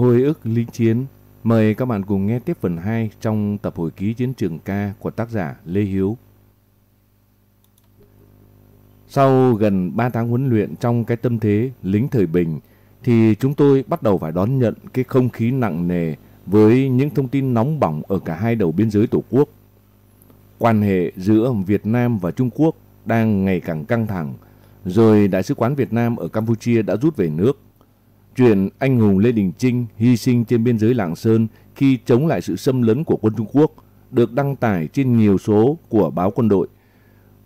Hồi ức lính chiến Mời các bạn cùng nghe tiếp phần 2 trong tập hồi ký chiến trường ca của tác giả Lê Hiếu. Sau gần 3 tháng huấn luyện trong cái tâm thế lính thời bình thì chúng tôi bắt đầu phải đón nhận cái không khí nặng nề với những thông tin nóng bỏng ở cả hai đầu biên giới Tổ quốc. Quan hệ giữa Việt Nam và Trung Quốc đang ngày càng căng thẳng, rồi Đại sứ quán Việt Nam ở Campuchia đã rút về nước. Chuyện anh hùng Lê Đình Trinh hy sinh trên biên giới Lạng Sơn khi chống lại sự xâm lấn của quân Trung Quốc được đăng tải trên nhiều số của báo quân đội.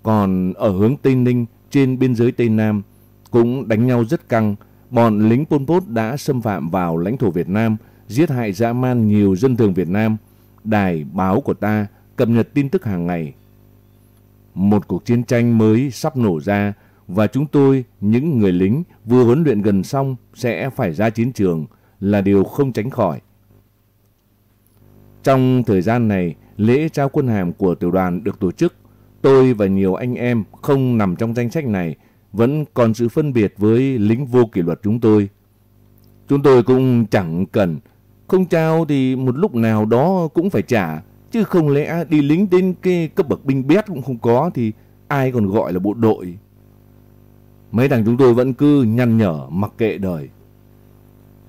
Còn ở hướng Tây Ninh trên biên giới Tây Nam cũng đánh nhau rất căng. Bọn lính Pol Pot đã xâm phạm vào lãnh thổ Việt Nam, giết hại dã man nhiều dân thường Việt Nam. Đài báo của ta cập nhật tin tức hàng ngày. Một cuộc chiến tranh mới sắp nổ ra và chúng tôi, những người lính vừa huấn luyện gần xong sẽ phải ra chiến trường là điều không tránh khỏi. Trong thời gian này, lễ trao quân hàm của tiểu đoàn được tổ chức. Tôi và nhiều anh em không nằm trong danh sách này vẫn còn sự phân biệt với lính vô kỷ luật chúng tôi. Chúng tôi cũng chẳng cần, không trao thì một lúc nào đó cũng phải trả, chứ không lẽ đi lính đến cái cấp bậc binh bét cũng không có thì ai còn gọi là bộ đội. Mấy thằng chúng tôi vẫn cứ nhăn nhở mặc kệ đời.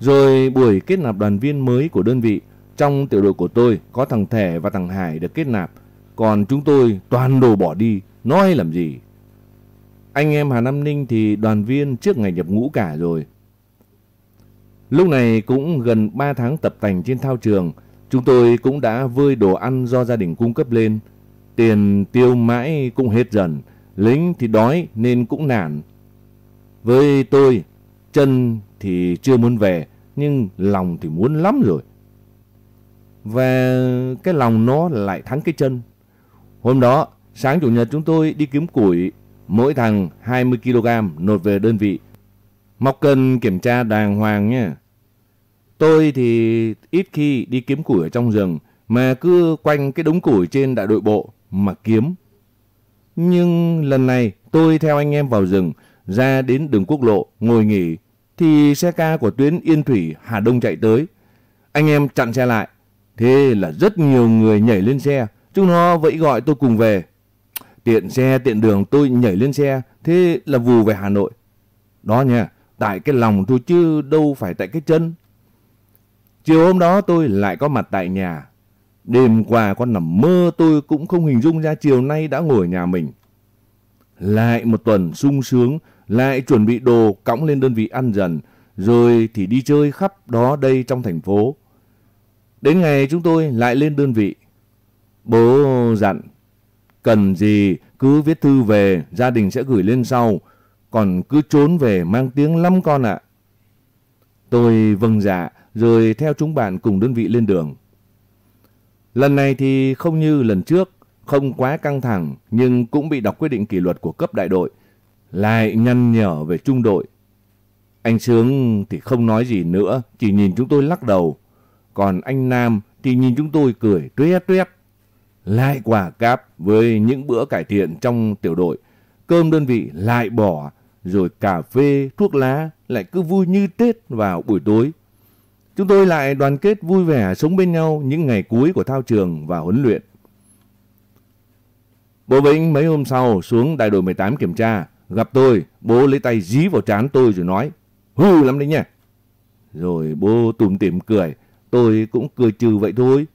Rồi buổi kết nạp đoàn viên mới của đơn vị, trong tiểu đội của tôi có thằng Thẻ và thằng Hải được kết nạp, còn chúng tôi toàn đồ bỏ đi, nói làm gì. Anh em Hà Nam Ninh thì đoàn viên trước ngày nhập ngũ cả rồi. Lúc này cũng gần 3 tháng tập tành trên thao trường, chúng tôi cũng đã vơi đồ ăn do gia đình cung cấp lên. Tiền tiêu mãi cũng hết dần, lính thì đói nên cũng nản. Với tôi, chân thì chưa muốn về, nhưng lòng thì muốn lắm rồi. Và cái lòng nó lại thắng cái chân. Hôm đó, sáng chủ nhật chúng tôi đi kiếm củi, mỗi thằng 20kg nộp về đơn vị. Mọc cần kiểm tra đàng hoàng nhé. Tôi thì ít khi đi kiếm củi ở trong rừng, mà cứ quanh cái đống củi trên đại đội bộ mà kiếm. Nhưng lần này tôi theo anh em vào rừng, ra đến đường quốc lộ, ngồi nghỉ, thì xe ca của tuyến Yên Thủy Hà Đông chạy tới. Anh em chặn xe lại, thế là rất nhiều người nhảy lên xe, chúng nó vẫy gọi tôi cùng về. Tiện xe, tiện đường tôi nhảy lên xe, thế là vù về Hà Nội. Đó nha, tại cái lòng thôi chứ đâu phải tại cái chân. Chiều hôm đó tôi lại có mặt tại nhà. Đêm qua con nằm mơ tôi cũng không hình dung ra chiều nay đã ngồi ở nhà mình. Lại một tuần sung sướng, lại chuẩn bị đồ cõng lên đơn vị ăn dần, rồi thì đi chơi khắp đó đây trong thành phố. Đến ngày chúng tôi lại lên đơn vị. Bố dặn, cần gì cứ viết thư về, gia đình sẽ gửi lên sau, còn cứ trốn về mang tiếng lắm con ạ. Tôi vâng dạ, rồi theo chúng bạn cùng đơn vị lên đường. Lần này thì không như lần trước, không quá căng thẳng nhưng cũng bị đọc quyết định kỷ luật của cấp đại đội, lại nhăn nhở về trung đội. Anh Sướng thì không nói gì nữa, chỉ nhìn chúng tôi lắc đầu. Còn anh Nam thì nhìn chúng tôi cười tuét tuét. Lại quả cáp với những bữa cải thiện trong tiểu đội. Cơm đơn vị lại bỏ, rồi cà phê, thuốc lá lại cứ vui như Tết vào buổi tối. Chúng tôi lại đoàn kết vui vẻ sống bên nhau những ngày cuối của thao trường và huấn luyện. Bố Vĩnh mấy hôm sau xuống đại đội 18 kiểm tra, gặp tôi, bố lấy tay dí vào trán tôi rồi nói, hư lắm đấy nha. Rồi bố tùm tìm cười, tôi cũng cười trừ vậy thôi.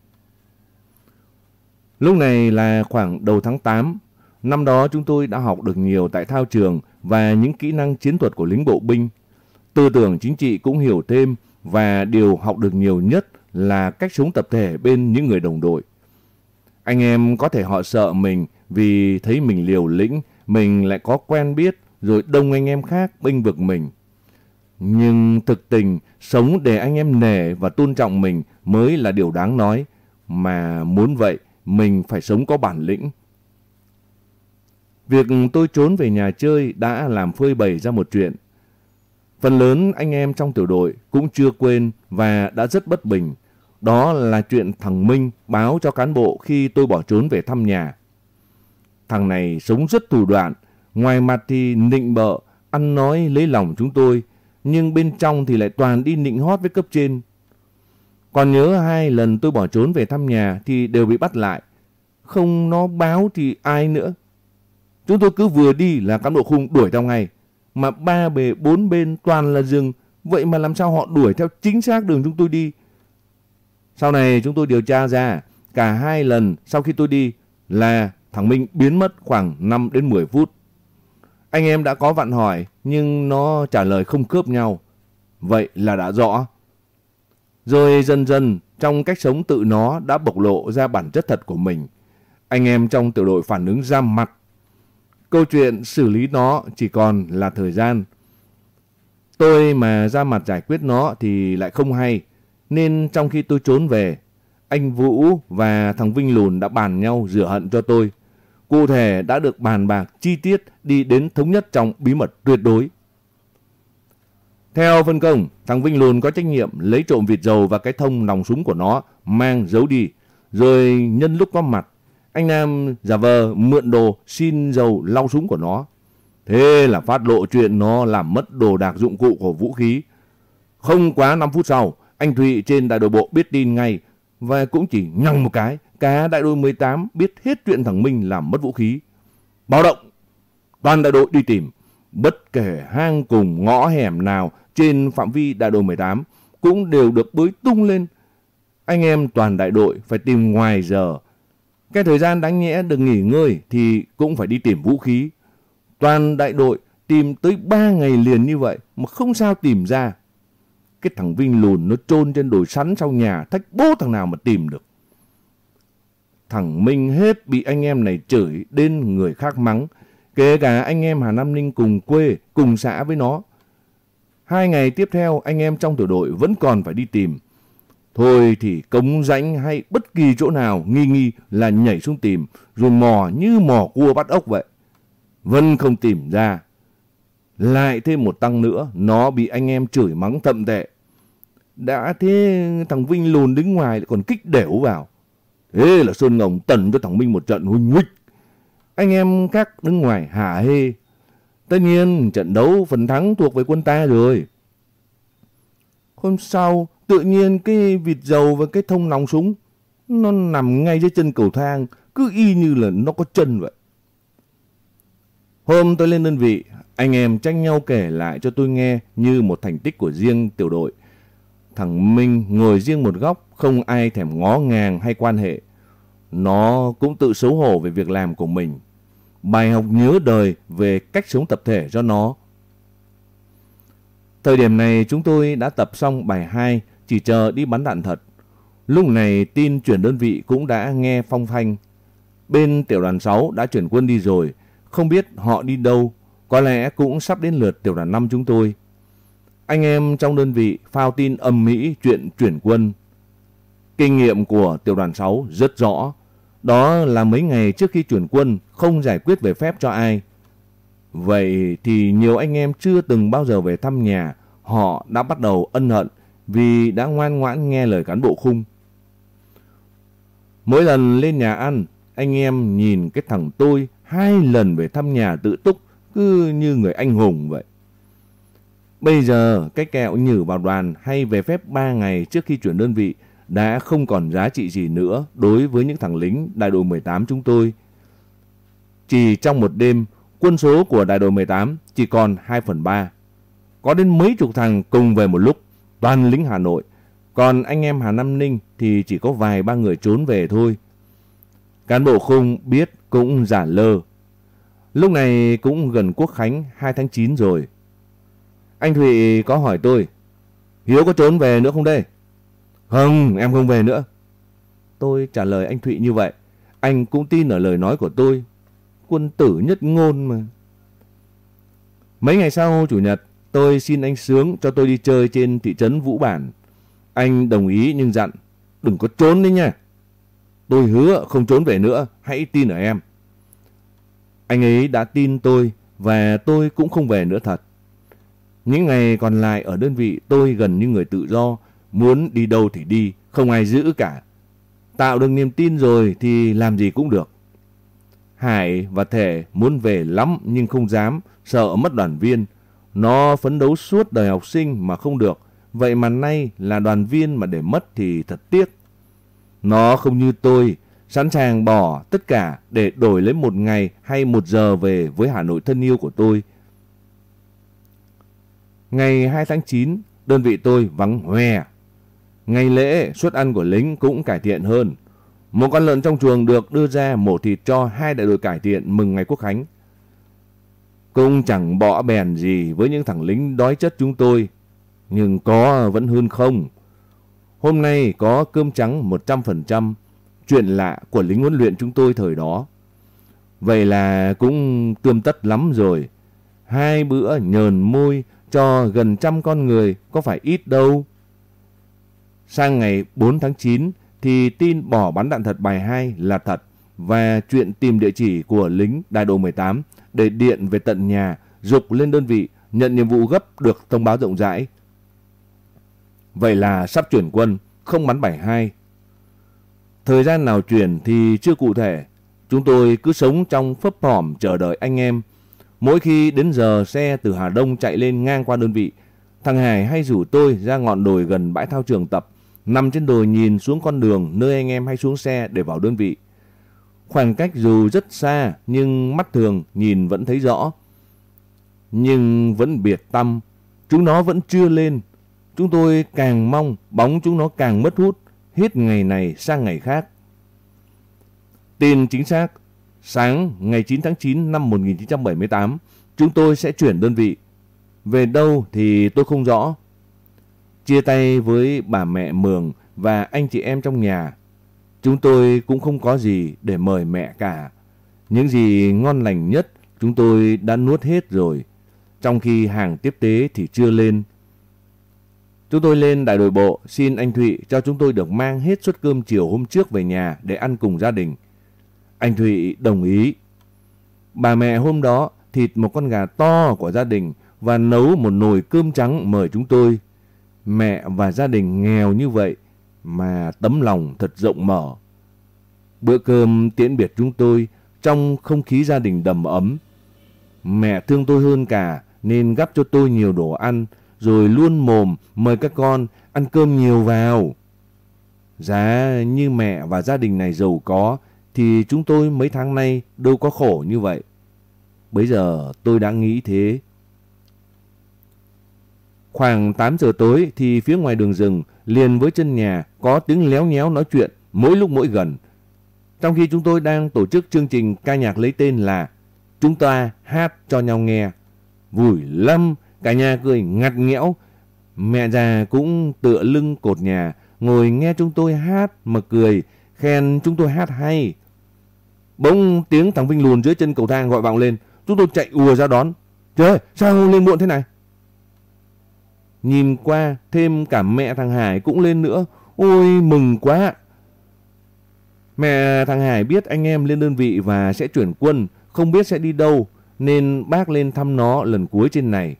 Lúc này là khoảng đầu tháng 8, năm đó chúng tôi đã học được nhiều tại thao trường và những kỹ năng chiến thuật của lính bộ binh. Tư tưởng chính trị cũng hiểu thêm và điều học được nhiều nhất là cách sống tập thể bên những người đồng đội. Anh em có thể họ sợ mình vì thấy mình liều lĩnh, mình lại có quen biết, rồi đông anh em khác bênh vực mình. Nhưng thực tình, sống để anh em nể và tôn trọng mình mới là điều đáng nói. Mà muốn vậy, mình phải sống có bản lĩnh. Việc tôi trốn về nhà chơi đã làm phơi bày ra một chuyện. Phần lớn anh em trong tiểu đội cũng chưa quên và đã rất bất bình. Đó là chuyện thằng Minh báo cho cán bộ khi tôi bỏ trốn về thăm nhà. Thằng này sống rất thủ đoạn, ngoài mặt thì nịnh bợ, ăn nói lấy lòng chúng tôi, nhưng bên trong thì lại toàn đi nịnh hót với cấp trên. Còn nhớ hai lần tôi bỏ trốn về thăm nhà thì đều bị bắt lại. Không nó báo thì ai nữa. Chúng tôi cứ vừa đi là cán bộ khung đuổi theo ngay. Mà ba bề bốn bên toàn là rừng. Vậy mà làm sao họ đuổi theo chính xác đường chúng tôi đi. Sau này chúng tôi điều tra ra cả hai lần sau khi tôi đi là thằng Minh biến mất khoảng 5 đến 10 phút. Anh em đã có vặn hỏi nhưng nó trả lời không khớp nhau. Vậy là đã rõ. Rồi dần dần trong cách sống tự nó đã bộc lộ ra bản chất thật của mình. Anh em trong tiểu đội phản ứng ra mặt. Câu chuyện xử lý nó chỉ còn là thời gian. Tôi mà ra mặt giải quyết nó thì lại không hay. Nên trong khi tôi trốn về, anh Vũ và thằng Vinh Lùn đã bàn nhau rửa hận cho tôi. Cụ thể đã được bàn bạc chi tiết đi đến thống nhất trong bí mật tuyệt đối. Theo phân công, thằng Vinh Lùn có trách nhiệm lấy trộm vịt dầu và cái thông nòng súng của nó, mang giấu đi. Rồi nhân lúc có mặt, anh Nam giả vờ mượn đồ xin dầu lau súng của nó. Thế là phát lộ chuyện nó làm mất đồ đạc dụng cụ của vũ khí. Không quá 5 phút sau, anh Thụy trên đại đội bộ biết tin ngay và cũng chỉ nhăng một cái, cả đại đội 18 biết hết chuyện thằng Minh làm mất vũ khí. Báo động, toàn đại đội đi tìm, bất kể hang cùng ngõ hẻm nào trên phạm vi đại đội 18 cũng đều được bới tung lên. Anh em toàn đại đội phải tìm ngoài giờ. Cái thời gian đáng nhẽ được nghỉ ngơi thì cũng phải đi tìm vũ khí. Toàn đại đội tìm tới 3 ngày liền như vậy mà không sao tìm ra. Cái thằng Vinh lùn nó trôn trên đồi sắn sau nhà, thách bố thằng nào mà tìm được. Thằng Minh hết bị anh em này chửi đến người khác mắng. Kể cả anh em Hà Nam Ninh cùng quê, cùng xã với nó. Hai ngày tiếp theo anh em trong tiểu đội vẫn còn phải đi tìm. Thôi thì cống rãnh hay bất kỳ chỗ nào nghi nghi là nhảy xuống tìm rồi mò như mò cua bắt ốc vậy. Vẫn không tìm ra. Lại thêm một tăng nữa, nó bị anh em chửi mắng thậm tệ. Đã thế thằng Vinh lùn đứng ngoài lại còn kích đểu vào. Thế là Sơn Ngồng tần cho thằng Minh một trận huynh huynh. Anh em các đứng ngoài hả hê. Tất nhiên trận đấu phần thắng thuộc về quân ta rồi. Hôm sau tự nhiên cái vịt dầu và cái thông nòng súng nó nằm ngay dưới chân cầu thang cứ y như là nó có chân vậy. Hôm tôi lên đơn vị, anh em tranh nhau kể lại cho tôi nghe như một thành tích của riêng tiểu đội. Thằng Minh ngồi riêng một góc, không ai thèm ngó ngàng hay quan hệ. Nó cũng tự xấu hổ về việc làm của mình. Bài học nhớ đời về cách sống tập thể cho nó. Thời điểm này chúng tôi đã tập xong bài 2, chỉ chờ đi bắn đạn thật. Lúc này tin chuyển đơn vị cũng đã nghe phong phanh. Bên tiểu đoàn 6 đã chuyển quân đi rồi, không biết họ đi đâu, có lẽ cũng sắp đến lượt tiểu đoàn 5 chúng tôi. Anh em trong đơn vị phao tin âm mỹ chuyện chuyển quân. Kinh nghiệm của tiểu đoàn 6 rất rõ. Đó là mấy ngày trước khi chuyển quân không giải quyết về phép cho ai. Vậy thì nhiều anh em chưa từng bao giờ về thăm nhà, họ đã bắt đầu ân hận vì đã ngoan ngoãn nghe lời cán bộ khung. Mỗi lần lên nhà ăn, anh em nhìn cái thằng tôi hai lần về thăm nhà tự túc cứ như người anh hùng vậy. Bây giờ cái kẹo nhử vào đoàn hay về phép 3 ngày trước khi chuyển đơn vị đã không còn giá trị gì nữa đối với những thằng lính đại đội 18 chúng tôi. Chỉ trong một đêm, quân số của đại đội 18 chỉ còn 2 phần 3. Có đến mấy chục thằng cùng về một lúc, toàn lính Hà Nội. Còn anh em Hà Nam Ninh thì chỉ có vài ba người trốn về thôi. Cán bộ khung biết cũng giả lơ. Lúc này cũng gần quốc khánh 2 tháng 9 rồi. Anh Thụy có hỏi tôi, Hiếu có trốn về nữa không đây? Không, em không về nữa. Tôi trả lời anh Thụy như vậy. Anh cũng tin ở lời nói của tôi. Quân tử nhất ngôn mà. Mấy ngày sau Chủ nhật, tôi xin anh Sướng cho tôi đi chơi trên thị trấn Vũ Bản. Anh đồng ý nhưng dặn, đừng có trốn đấy nha. Tôi hứa không trốn về nữa, hãy tin ở em. Anh ấy đã tin tôi và tôi cũng không về nữa thật. Những ngày còn lại ở đơn vị tôi gần như người tự do, muốn đi đâu thì đi, không ai giữ cả. Tạo được niềm tin rồi thì làm gì cũng được. Hải và Thể muốn về lắm nhưng không dám, sợ mất đoàn viên. Nó phấn đấu suốt đời học sinh mà không được, Vậy mà nay là đoàn viên mà để mất thì thật tiếc. Nó không như tôi, sẵn sàng bỏ tất cả để đổi lấy một ngày hay một giờ về với Hà Nội thân yêu của tôi. Ngày 2 tháng 9, đơn vị tôi vắng hoe. Ngày lễ, suất ăn của lính cũng cải thiện hơn. Một con lợn trong chuồng được đưa ra mổ thịt cho hai đại đội cải thiện mừng ngày quốc khánh. Cũng chẳng bỏ bèn gì với những thằng lính đói chất chúng tôi. Nhưng có vẫn hơn không. Hôm nay có cơm trắng 100%, chuyện lạ của lính huấn luyện chúng tôi thời đó. Vậy là cũng tươm tất lắm rồi. Hai bữa nhờn môi cho gần trăm con người có phải ít đâu. Sang ngày 4 tháng 9 thì tin bỏ bắn đạn thật bài 2 là thật và chuyện tìm địa chỉ của lính đại đội 18 để điện về tận nhà dục lên đơn vị nhận nhiệm vụ gấp được thông báo rộng rãi. Vậy là sắp chuyển quân, không bắn bài 2. Thời gian nào chuyển thì chưa cụ thể. Chúng tôi cứ sống trong phấp phỏm chờ đợi anh em. Mỗi khi đến giờ xe từ Hà Đông chạy lên ngang qua đơn vị, thằng Hải hay rủ tôi ra ngọn đồi gần bãi thao trường tập, nằm trên đồi nhìn xuống con đường nơi anh em hay xuống xe để vào đơn vị. Khoảng cách dù rất xa nhưng mắt thường nhìn vẫn thấy rõ. Nhưng vẫn biệt tâm, chúng nó vẫn chưa lên. Chúng tôi càng mong bóng chúng nó càng mất hút, hết ngày này sang ngày khác. Tin chính xác, sáng ngày 9 tháng 9 năm 1978, chúng tôi sẽ chuyển đơn vị. Về đâu thì tôi không rõ. Chia tay với bà mẹ Mường và anh chị em trong nhà. Chúng tôi cũng không có gì để mời mẹ cả. Những gì ngon lành nhất chúng tôi đã nuốt hết rồi. Trong khi hàng tiếp tế thì chưa lên. Chúng tôi lên đại đội bộ xin anh Thụy cho chúng tôi được mang hết suất cơm chiều hôm trước về nhà để ăn cùng gia đình. Anh Thụy đồng ý. Bà mẹ hôm đó thịt một con gà to của gia đình và nấu một nồi cơm trắng mời chúng tôi. Mẹ và gia đình nghèo như vậy mà tấm lòng thật rộng mở. Bữa cơm tiễn biệt chúng tôi trong không khí gia đình đầm ấm. Mẹ thương tôi hơn cả nên gắp cho tôi nhiều đồ ăn, rồi luôn mồm mời các con ăn cơm nhiều vào. Giá như mẹ và gia đình này giàu có thì chúng tôi mấy tháng nay đâu có khổ như vậy. Bây giờ tôi đã nghĩ thế. Khoảng 8 giờ tối thì phía ngoài đường rừng liền với chân nhà có tiếng léo nhéo nói chuyện mỗi lúc mỗi gần. Trong khi chúng tôi đang tổ chức chương trình ca nhạc lấy tên là Chúng ta hát cho nhau nghe. Vui lắm, cả nhà cười ngặt nghẽo. Mẹ già cũng tựa lưng cột nhà, ngồi nghe chúng tôi hát mà cười, khen chúng tôi hát hay. Bỗng tiếng thằng Vinh lùn dưới chân cầu thang gọi vọng lên. Chúng tôi chạy ùa ra đón. Trời ơi, sao lên muộn thế này? Nhìn qua, thêm cả mẹ thằng Hải cũng lên nữa. Ôi, mừng quá. Mẹ thằng Hải biết anh em lên đơn vị và sẽ chuyển quân, không biết sẽ đi đâu, nên bác lên thăm nó lần cuối trên này.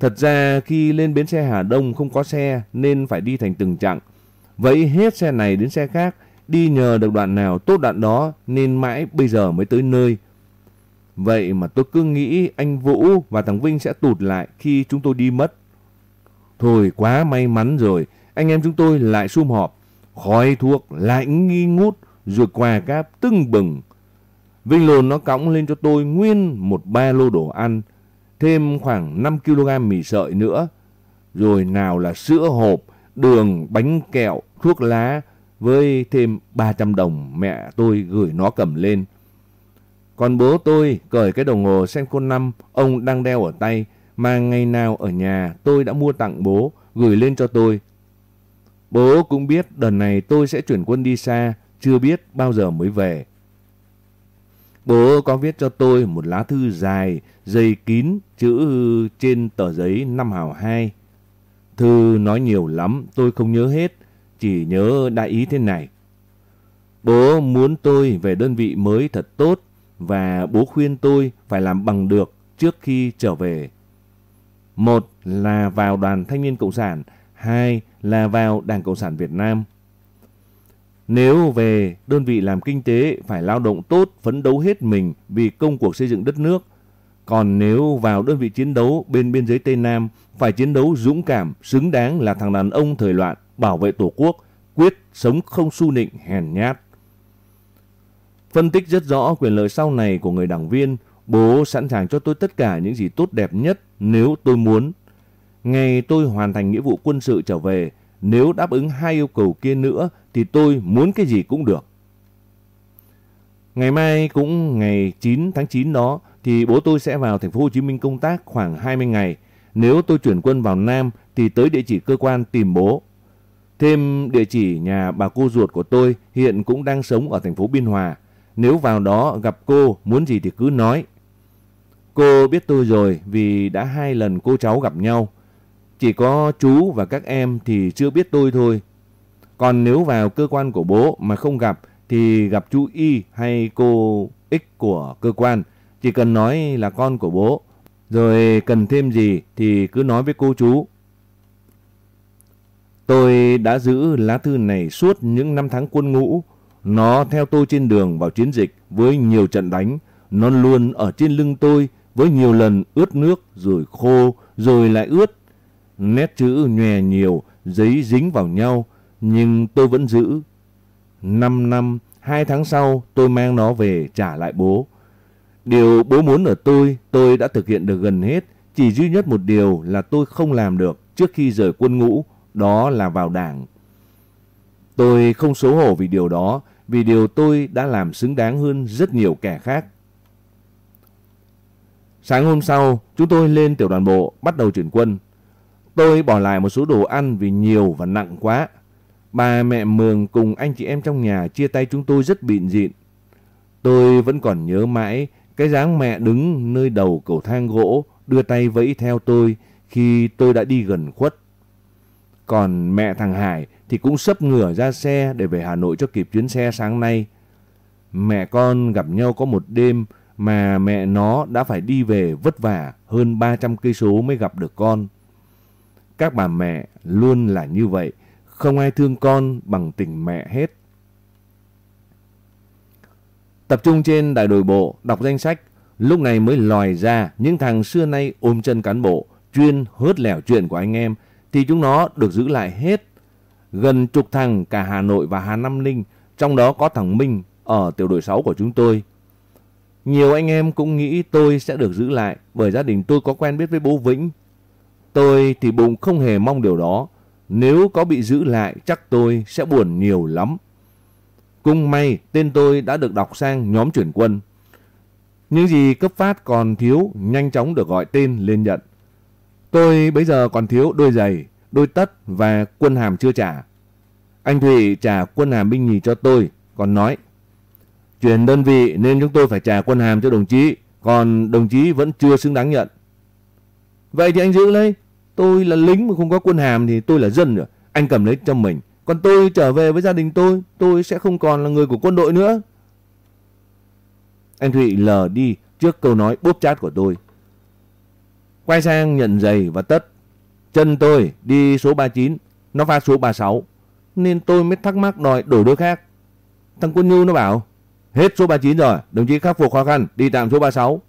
Thật ra khi lên bến xe Hà Đông không có xe nên phải đi thành từng chặng. Vậy hết xe này đến xe khác, đi nhờ được đoạn nào tốt đoạn đó nên mãi bây giờ mới tới nơi. Vậy mà tôi cứ nghĩ anh Vũ và thằng Vinh sẽ tụt lại khi chúng tôi đi mất. Thôi quá may mắn rồi, anh em chúng tôi lại sum họp, khói thuốc lại nghi ngút rồi quà cáp tưng bừng. Vinh lồn nó cõng lên cho tôi nguyên một ba lô đồ ăn, thêm khoảng 5 kg mì sợi nữa. Rồi nào là sữa hộp, đường, bánh kẹo, thuốc lá với thêm 300 đồng mẹ tôi gửi nó cầm lên. Còn bố tôi cởi cái đồng hồ Senko 5 ông đang đeo ở tay mà ngày nào ở nhà tôi đã mua tặng bố gửi lên cho tôi. Bố cũng biết đợt này tôi sẽ chuyển quân đi xa, chưa biết bao giờ mới về. Bố có viết cho tôi một lá thư dài, dày kín, chữ trên tờ giấy năm hào hai. Thư nói nhiều lắm, tôi không nhớ hết, chỉ nhớ đại ý thế này. Bố muốn tôi về đơn vị mới thật tốt và bố khuyên tôi phải làm bằng được trước khi trở về. Một là vào đoàn thanh niên Cộng sản, hai là vào Đảng Cộng sản Việt Nam. Nếu về đơn vị làm kinh tế phải lao động tốt, phấn đấu hết mình vì công cuộc xây dựng đất nước. Còn nếu vào đơn vị chiến đấu bên biên giới Tây Nam, phải chiến đấu dũng cảm, xứng đáng là thằng đàn ông thời loạn, bảo vệ tổ quốc, quyết sống không su nịnh hèn nhát. Phân tích rất rõ quyền lợi sau này của người đảng viên, bố sẵn sàng cho tôi tất cả những gì tốt đẹp nhất nếu tôi muốn. Ngày tôi hoàn thành nghĩa vụ quân sự trở về, nếu đáp ứng hai yêu cầu kia nữa thì tôi muốn cái gì cũng được. Ngày mai cũng ngày 9 tháng 9 đó thì bố tôi sẽ vào thành phố Hồ Chí Minh công tác khoảng 20 ngày. Nếu tôi chuyển quân vào Nam thì tới địa chỉ cơ quan tìm bố. Thêm địa chỉ nhà bà cô ruột của tôi hiện cũng đang sống ở thành phố Biên Hòa. Nếu vào đó gặp cô, muốn gì thì cứ nói. Cô biết tôi rồi vì đã hai lần cô cháu gặp nhau. Chỉ có chú và các em thì chưa biết tôi thôi. Còn nếu vào cơ quan của bố mà không gặp thì gặp chú Y hay cô X của cơ quan. Chỉ cần nói là con của bố. Rồi cần thêm gì thì cứ nói với cô chú. Tôi đã giữ lá thư này suốt những năm tháng quân ngũ. Nó theo tôi trên đường vào chiến dịch với nhiều trận đánh. Nó luôn ở trên lưng tôi với nhiều lần ướt nước rồi khô rồi lại ướt. Nét chữ nhòe nhiều, giấy dính vào nhau, nhưng tôi vẫn giữ. Năm năm, hai tháng sau tôi mang nó về trả lại bố. Điều bố muốn ở tôi, tôi đã thực hiện được gần hết. Chỉ duy nhất một điều là tôi không làm được trước khi rời quân ngũ, đó là vào đảng. Tôi không xấu hổ vì điều đó, vì điều tôi đã làm xứng đáng hơn rất nhiều kẻ khác. Sáng hôm sau, chúng tôi lên tiểu đoàn bộ, bắt đầu chuyển quân. Tôi bỏ lại một số đồ ăn vì nhiều và nặng quá. Bà mẹ Mường cùng anh chị em trong nhà chia tay chúng tôi rất bịn dịn. Tôi vẫn còn nhớ mãi cái dáng mẹ đứng nơi đầu cầu thang gỗ đưa tay vẫy theo tôi khi tôi đã đi gần khuất. Còn mẹ thằng Hải thì cũng sấp ngửa ra xe để về Hà Nội cho kịp chuyến xe sáng nay. Mẹ con gặp nhau có một đêm mà mẹ nó đã phải đi về vất vả hơn 300 cây số mới gặp được con. Các bà mẹ luôn là như vậy, không ai thương con bằng tình mẹ hết. Tập trung trên đại đội bộ, đọc danh sách, lúc này mới lòi ra những thằng xưa nay ôm chân cán bộ, chuyên hớt lẻo chuyện của anh em, thì chúng nó được giữ lại hết. Gần chục thằng cả Hà Nội và Hà Nam Ninh, trong đó có thằng Minh ở tiểu đội 6 của chúng tôi. Nhiều anh em cũng nghĩ tôi sẽ được giữ lại bởi gia đình tôi có quen biết với bố Vĩnh. Tôi thì bụng không hề mong điều đó. Nếu có bị giữ lại chắc tôi sẽ buồn nhiều lắm. Cung may tên tôi đã được đọc sang nhóm chuyển quân. Những gì cấp phát còn thiếu nhanh chóng được gọi tên lên nhận. Tôi bây giờ còn thiếu đôi giày, đôi tất và quân hàm chưa trả. Anh Thụy trả quân hàm binh nhì cho tôi, còn nói Chuyển đơn vị nên chúng tôi phải trả quân hàm cho đồng chí, còn đồng chí vẫn chưa xứng đáng nhận. Vậy thì anh giữ lấy. Tôi là lính mà không có quân hàm thì tôi là dân rồi. Anh cầm lấy cho mình. Còn tôi trở về với gia đình tôi, tôi sẽ không còn là người của quân đội nữa. Anh Thụy lờ đi trước câu nói bốp chát của tôi. Quay sang nhận giày và tất. Chân tôi đi số 39, nó pha số 36. Nên tôi mới thắc mắc đòi đổi đôi khác. Thằng quân nhu nó bảo, hết số 39 rồi, đồng chí khắc phục khó khăn, đi tạm số 36.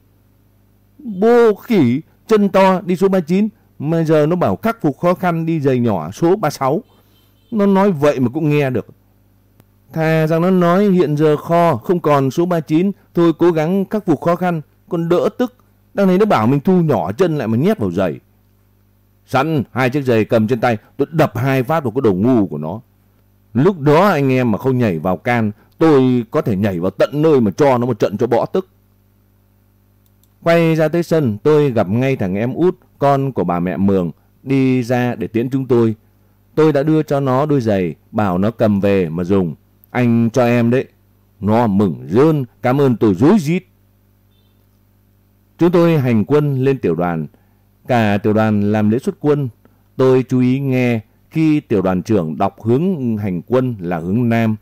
Bô khỉ, chân to đi số 39, mà giờ nó bảo khắc phục khó khăn đi giày nhỏ số 36. Nó nói vậy mà cũng nghe được. Thà rằng nó nói hiện giờ kho không còn số 39, tôi cố gắng khắc phục khó khăn, còn đỡ tức. Đằng này nó bảo mình thu nhỏ chân lại mà nhét vào giày. Sẵn hai chiếc giày cầm trên tay, tôi đập hai phát vào cái đầu ngu của nó. Lúc đó anh em mà không nhảy vào can, tôi có thể nhảy vào tận nơi mà cho nó một trận cho bỏ tức. Quay ra tới sân, tôi gặp ngay thằng em út, con của bà mẹ Mường, đi ra để tiễn chúng tôi. Tôi đã đưa cho nó đôi giày, bảo nó cầm về mà dùng. Anh cho em đấy. Nó mừng rơn, cảm ơn tôi dối rít. Chúng tôi hành quân lên tiểu đoàn. Cả tiểu đoàn làm lễ xuất quân. Tôi chú ý nghe khi tiểu đoàn trưởng đọc hướng hành quân là hướng Nam.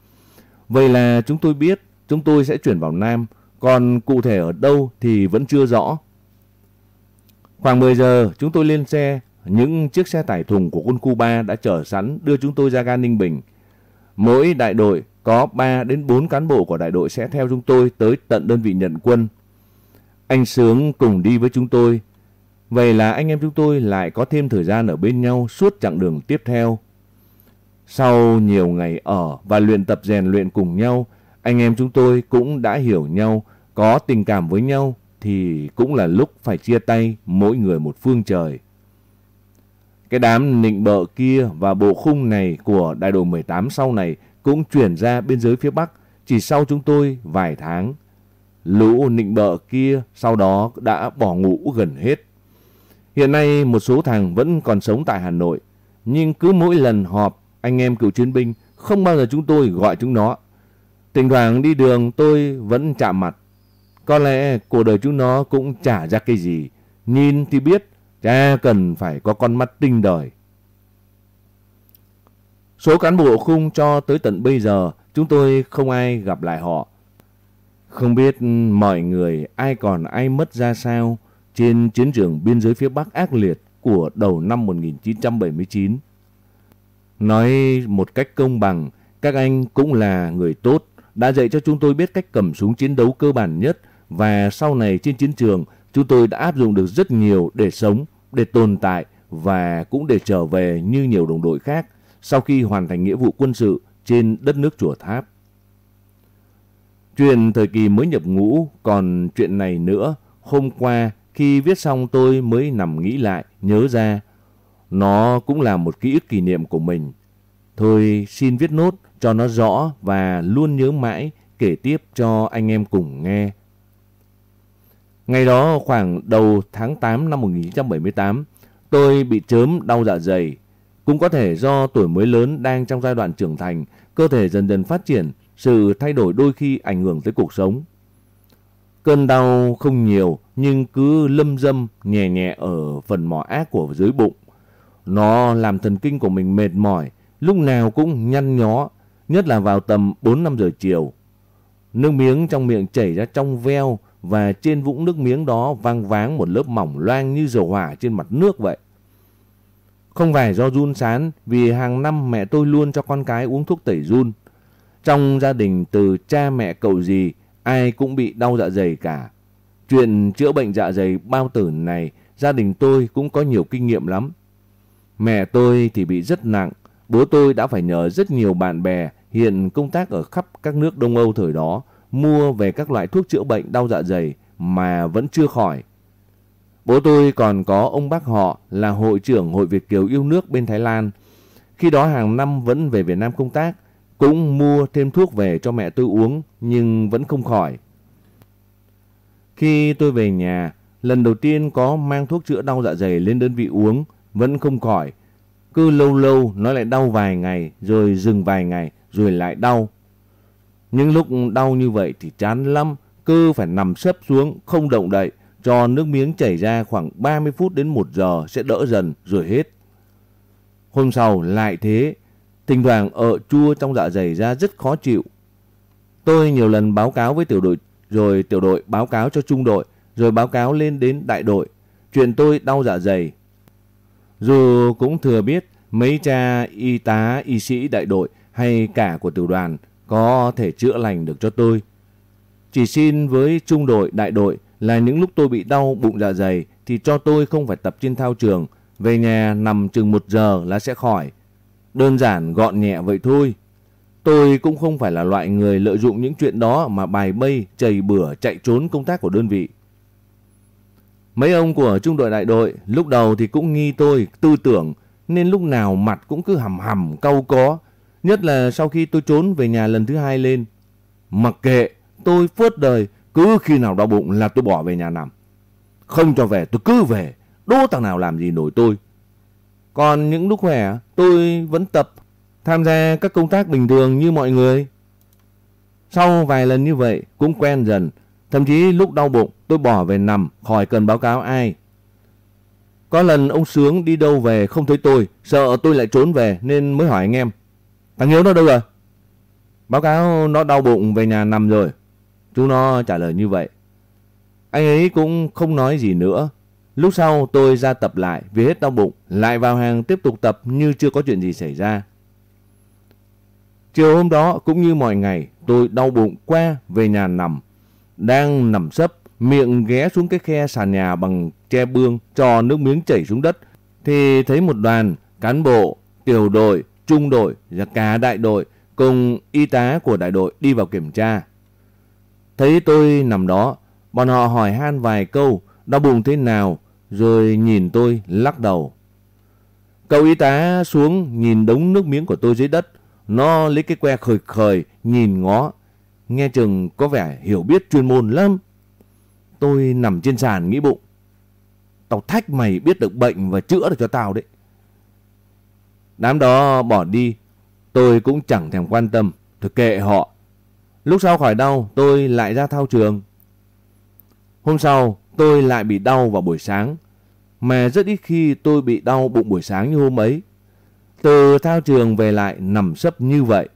Vậy là chúng tôi biết chúng tôi sẽ chuyển vào Nam. Còn cụ thể ở đâu thì vẫn chưa rõ. Khoảng 10 giờ, chúng tôi lên xe. Những chiếc xe tải thùng của quân khu 3 đã chở sẵn đưa chúng tôi ra ga Ninh Bình. Mỗi đại đội có 3 đến 4 cán bộ của đại đội sẽ theo chúng tôi tới tận đơn vị nhận quân. Anh Sướng cùng đi với chúng tôi. Vậy là anh em chúng tôi lại có thêm thời gian ở bên nhau suốt chặng đường tiếp theo. Sau nhiều ngày ở và luyện tập rèn luyện cùng nhau, anh em chúng tôi cũng đã hiểu nhau, có tình cảm với nhau thì cũng là lúc phải chia tay mỗi người một phương trời. Cái đám nịnh bợ kia và bộ khung này của đại đội 18 sau này cũng chuyển ra biên giới phía Bắc chỉ sau chúng tôi vài tháng. Lũ nịnh bợ kia sau đó đã bỏ ngủ gần hết. Hiện nay một số thằng vẫn còn sống tại Hà Nội, nhưng cứ mỗi lần họp anh em cựu chiến binh không bao giờ chúng tôi gọi chúng nó. Thỉnh thoảng đi đường tôi vẫn chạm mặt. Có lẽ cuộc đời chúng nó cũng chả ra cái gì. Nhìn thì biết, cha cần phải có con mắt tinh đời. Số cán bộ khung cho tới tận bây giờ, chúng tôi không ai gặp lại họ. Không biết mọi người ai còn ai mất ra sao trên chiến trường biên giới phía Bắc ác liệt của đầu năm 1979. Nói một cách công bằng, các anh cũng là người tốt, đã dạy cho chúng tôi biết cách cầm súng chiến đấu cơ bản nhất và sau này trên chiến trường chúng tôi đã áp dụng được rất nhiều để sống, để tồn tại và cũng để trở về như nhiều đồng đội khác sau khi hoàn thành nghĩa vụ quân sự trên đất nước chùa tháp. Chuyện thời kỳ mới nhập ngũ, còn chuyện này nữa, hôm qua khi viết xong tôi mới nằm nghĩ lại, nhớ ra. Nó cũng là một ký ức kỷ niệm của mình. Thôi xin viết nốt cho nó rõ và luôn nhớ mãi kể tiếp cho anh em cùng nghe. Ngày đó khoảng đầu tháng 8 năm 1978, tôi bị chớm đau dạ dày. Cũng có thể do tuổi mới lớn đang trong giai đoạn trưởng thành, cơ thể dần dần phát triển, sự thay đổi đôi khi ảnh hưởng tới cuộc sống. Cơn đau không nhiều nhưng cứ lâm dâm nhẹ nhẹ ở phần mỏ ác của dưới bụng. Nó làm thần kinh của mình mệt mỏi, lúc nào cũng nhăn nhó, nhất là vào tầm 4-5 giờ chiều. Nước miếng trong miệng chảy ra trong veo và trên vũng nước miếng đó vang váng một lớp mỏng loang như dầu hỏa trên mặt nước vậy. Không phải do run sán vì hàng năm mẹ tôi luôn cho con cái uống thuốc tẩy run. Trong gia đình từ cha mẹ cậu gì ai cũng bị đau dạ dày cả. Chuyện chữa bệnh dạ dày bao tử này gia đình tôi cũng có nhiều kinh nghiệm lắm. Mẹ tôi thì bị rất nặng, bố tôi đã phải nhờ rất nhiều bạn bè hiện công tác ở khắp các nước Đông Âu thời đó mua về các loại thuốc chữa bệnh đau dạ dày mà vẫn chưa khỏi. Bố tôi còn có ông bác họ là hội trưởng Hội Việt Kiều yêu nước bên Thái Lan. Khi đó hàng năm vẫn về Việt Nam công tác, cũng mua thêm thuốc về cho mẹ tôi uống nhưng vẫn không khỏi. Khi tôi về nhà, lần đầu tiên có mang thuốc chữa đau dạ dày lên đơn vị uống, vẫn không khỏi. Cứ lâu lâu nó lại đau vài ngày, rồi dừng vài ngày, rồi lại đau. những lúc đau như vậy thì chán lắm, cứ phải nằm sấp xuống, không động đậy, cho nước miếng chảy ra khoảng 30 phút đến 1 giờ sẽ đỡ dần rồi hết. Hôm sau lại thế, thỉnh thoảng ở chua trong dạ dày ra rất khó chịu. Tôi nhiều lần báo cáo với tiểu đội, rồi tiểu đội báo cáo cho trung đội, rồi báo cáo lên đến đại đội. Chuyện tôi đau dạ dày. Dù cũng thừa biết mấy cha y tá, y sĩ đại đội hay cả của tiểu đoàn có thể chữa lành được cho tôi. Chỉ xin với trung đội, đại đội là những lúc tôi bị đau bụng dạ dày thì cho tôi không phải tập trên thao trường, về nhà nằm chừng một giờ là sẽ khỏi. Đơn giản gọn nhẹ vậy thôi. Tôi cũng không phải là loại người lợi dụng những chuyện đó mà bài bay, chầy bửa, chạy trốn công tác của đơn vị. Mấy ông của trung đội đại đội lúc đầu thì cũng nghi tôi tư tưởng nên lúc nào mặt cũng cứ hầm hầm cau có. Nhất là sau khi tôi trốn về nhà lần thứ hai lên. Mặc kệ, tôi phớt đời, cứ khi nào đau bụng là tôi bỏ về nhà nằm. Không cho về tôi cứ về, đố thằng nào làm gì nổi tôi. Còn những lúc khỏe tôi vẫn tập tham gia các công tác bình thường như mọi người. Sau vài lần như vậy cũng quen dần, thậm chí lúc đau bụng tôi bỏ về nằm khỏi cần báo cáo ai. Có lần ông Sướng đi đâu về không thấy tôi, sợ tôi lại trốn về nên mới hỏi anh em. Thằng Hiếu nó đâu rồi? Báo cáo nó đau bụng về nhà nằm rồi. Chúng nó trả lời như vậy. Anh ấy cũng không nói gì nữa, Lúc sau tôi ra tập lại vì hết đau bụng, lại vào hàng tiếp tục tập như chưa có chuyện gì xảy ra. Chiều hôm đó cũng như mọi ngày, tôi đau bụng qua về nhà nằm. Đang nằm sấp, miệng ghé xuống cái khe sàn nhà bằng tre bương cho nước miếng chảy xuống đất, thì thấy một đoàn cán bộ, tiểu đội, trung đội và cả đại đội cùng y tá của đại đội đi vào kiểm tra. Thấy tôi nằm đó, bọn họ hỏi han vài câu, đau bụng thế nào, rồi nhìn tôi lắc đầu. Cậu y tá xuống nhìn đống nước miếng của tôi dưới đất, nó lấy cái que khời khời, nhìn ngó. Nghe chừng có vẻ hiểu biết chuyên môn lắm. Tôi nằm trên sàn nghĩ bụng. Tao thách mày biết được bệnh và chữa được cho tao đấy. Đám đó bỏ đi, tôi cũng chẳng thèm quan tâm, thực kệ họ. Lúc sau khỏi đau, tôi lại ra thao trường. Hôm sau, tôi lại bị đau vào buổi sáng, mà rất ít khi tôi bị đau bụng buổi sáng như hôm ấy. Từ thao trường về lại nằm sấp như vậy.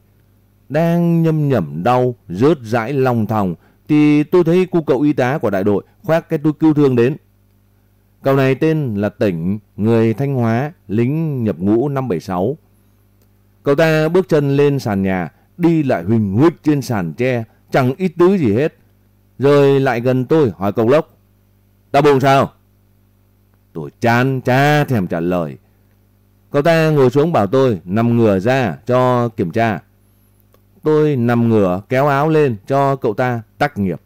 Đang nhâm nhẩm đau, rớt rãi lòng thòng, thì tôi thấy cô cậu y tá của đại đội khoác cái túi cứu thương đến. Cậu này tên là Tỉnh, người Thanh Hóa, lính nhập ngũ năm 76. Cậu ta bước chân lên sàn nhà, đi lại huỳnh huých trên sàn tre, chẳng ít tứ gì hết. Rồi lại gần tôi hỏi cậu lốc. Tao buồn sao? Tôi chán cha thèm trả lời. Cậu ta ngồi xuống bảo tôi nằm ngửa ra cho kiểm tra. Tôi nằm ngửa kéo áo lên cho cậu ta tắc nghiệp.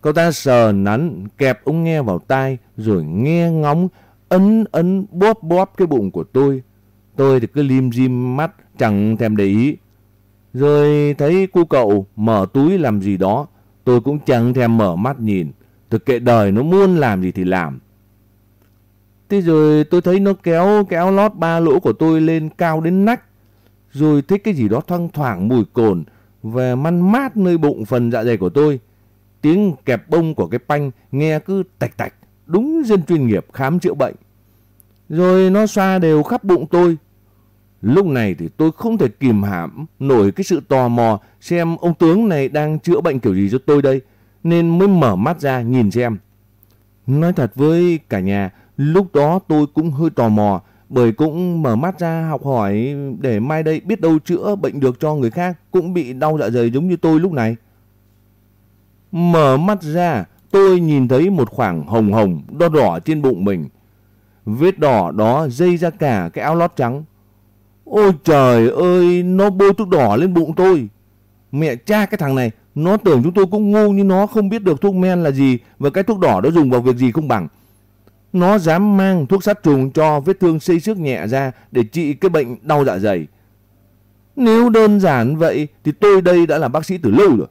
Cậu ta sờ nắn, kẹp ống nghe vào tai, rồi nghe ngóng, ấn ấn, bóp bóp cái bụng của tôi. Tôi thì cứ lim dim mắt, chẳng thèm để ý. Rồi thấy cô cậu mở túi làm gì đó. Tôi cũng chẳng thèm mở mắt nhìn. Thực kệ đời nó muốn làm gì thì làm. Thế rồi tôi thấy nó kéo cái áo lót ba lỗ của tôi lên cao đến nách. Rồi thích cái gì đó thoang thoảng mùi cồn và man mát nơi bụng phần dạ dày của tôi. Tiếng kẹp bông của cái panh nghe cứ tạch tạch, đúng dân chuyên nghiệp khám chữa bệnh. Rồi nó xoa đều khắp bụng tôi. Lúc này thì tôi không thể kìm hãm nổi cái sự tò mò xem ông tướng này đang chữa bệnh kiểu gì cho tôi đây. Nên mới mở mắt ra nhìn xem. Nói thật với cả nhà, lúc đó tôi cũng hơi tò mò bởi cũng mở mắt ra học hỏi để mai đây biết đâu chữa bệnh được cho người khác cũng bị đau dạ dày giống như tôi lúc này. Mở mắt ra, tôi nhìn thấy một khoảng hồng hồng đỏ đỏ trên bụng mình. Vết đỏ đó dây ra cả cái áo lót trắng. Ôi trời ơi, nó bôi thuốc đỏ lên bụng tôi. Mẹ cha cái thằng này, nó tưởng chúng tôi cũng ngu như nó không biết được thuốc men là gì và cái thuốc đỏ đó dùng vào việc gì không bằng. Nó dám mang thuốc sát trùng cho vết thương xây xước nhẹ ra để trị cái bệnh đau dạ dày. Nếu đơn giản vậy thì tôi đây đã là bác sĩ từ lâu rồi.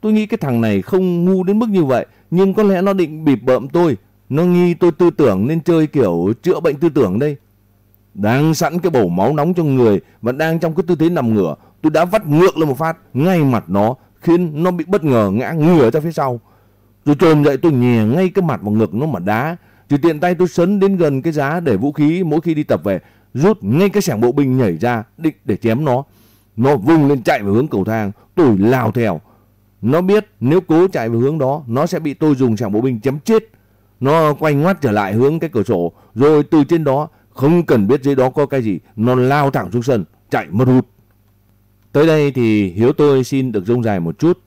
Tôi nghĩ cái thằng này không ngu đến mức như vậy, nhưng có lẽ nó định bịp bợm tôi. Nó nghi tôi tư tưởng nên chơi kiểu chữa bệnh tư tưởng đây. Đang sẵn cái bầu máu nóng trong người và đang trong cái tư thế nằm ngửa, tôi đã vắt ngược lên một phát ngay mặt nó, khiến nó bị bất ngờ ngã ngửa ra phía sau. Rồi trồm dậy tôi nhè ngay cái mặt vào ngực nó mà đá. Thì tiện tay tôi sấn đến gần cái giá để vũ khí mỗi khi đi tập về, rút ngay cái sẻng bộ binh nhảy ra định để chém nó. Nó vùng lên chạy về hướng cầu thang, tôi lao theo. Nó biết nếu cố chạy về hướng đó, nó sẽ bị tôi dùng sẻng bộ binh chém chết. Nó quay ngoắt trở lại hướng cái cửa sổ, rồi từ trên đó, không cần biết dưới đó có cái gì, nó lao thẳng xuống sân, chạy mất hút. Tới đây thì Hiếu tôi xin được rông dài một chút.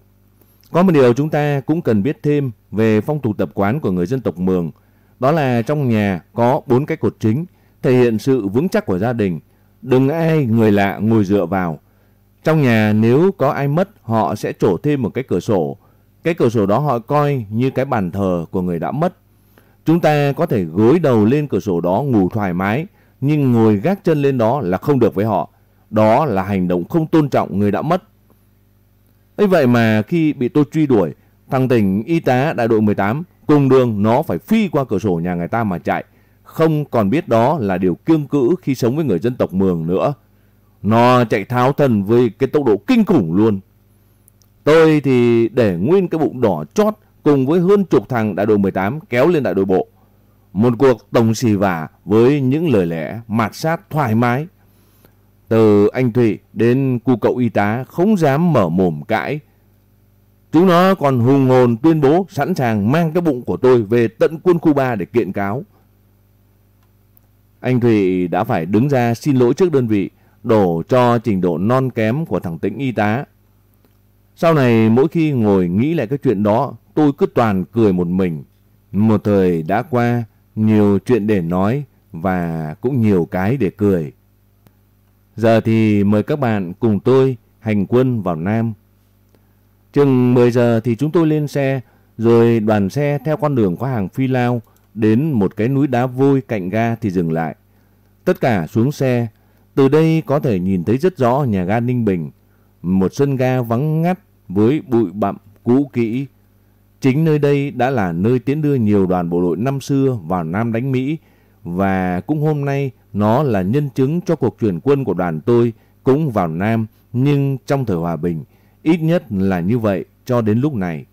Có một điều chúng ta cũng cần biết thêm về phong tục tập quán của người dân tộc Mường. Đó là trong nhà có bốn cái cột chính, thể hiện sự vững chắc của gia đình. Đừng ai người lạ ngồi dựa vào. Trong nhà nếu có ai mất, họ sẽ trổ thêm một cái cửa sổ. Cái cửa sổ đó họ coi như cái bàn thờ của người đã mất. Chúng ta có thể gối đầu lên cửa sổ đó ngủ thoải mái, nhưng ngồi gác chân lên đó là không được với họ. Đó là hành động không tôn trọng người đã mất. ấy vậy mà khi bị tôi truy đuổi, thằng tỉnh y tá đại đội 18 cùng đường nó phải phi qua cửa sổ nhà người ta mà chạy. Không còn biết đó là điều kiêng cữ khi sống với người dân tộc Mường nữa. Nó chạy tháo thân với cái tốc độ kinh khủng luôn. Tôi thì để nguyên cái bụng đỏ chót cùng với hơn chục thằng đại đội 18 kéo lên đại đội bộ. Một cuộc tổng xì vả với những lời lẽ mạt sát thoải mái. Từ anh Thụy đến cu cậu y tá không dám mở mồm cãi. Chúng nó còn hùng hồn tuyên bố sẵn sàng mang cái bụng của tôi về tận quân khu 3 để kiện cáo. Anh Thụy đã phải đứng ra xin lỗi trước đơn vị đổ cho trình độ non kém của thằng tĩnh y tá. Sau này mỗi khi ngồi nghĩ lại cái chuyện đó, tôi cứ toàn cười một mình. Một thời đã qua, nhiều chuyện để nói và cũng nhiều cái để cười. Giờ thì mời các bạn cùng tôi hành quân vào Nam. Chừng 10 giờ thì chúng tôi lên xe, rồi đoàn xe theo con đường qua hàng phi lao đến một cái núi đá vôi cạnh ga thì dừng lại. Tất cả xuống xe, từ đây có thể nhìn thấy rất rõ nhà ga Ninh Bình, một sân ga vắng ngắt với bụi bặm cũ kỹ. Chính nơi đây đã là nơi tiến đưa nhiều đoàn bộ đội năm xưa vào Nam đánh Mỹ và cũng hôm nay nó là nhân chứng cho cuộc chuyển quân của đoàn tôi cũng vào Nam nhưng trong thời hòa bình, ít nhất là như vậy cho đến lúc này.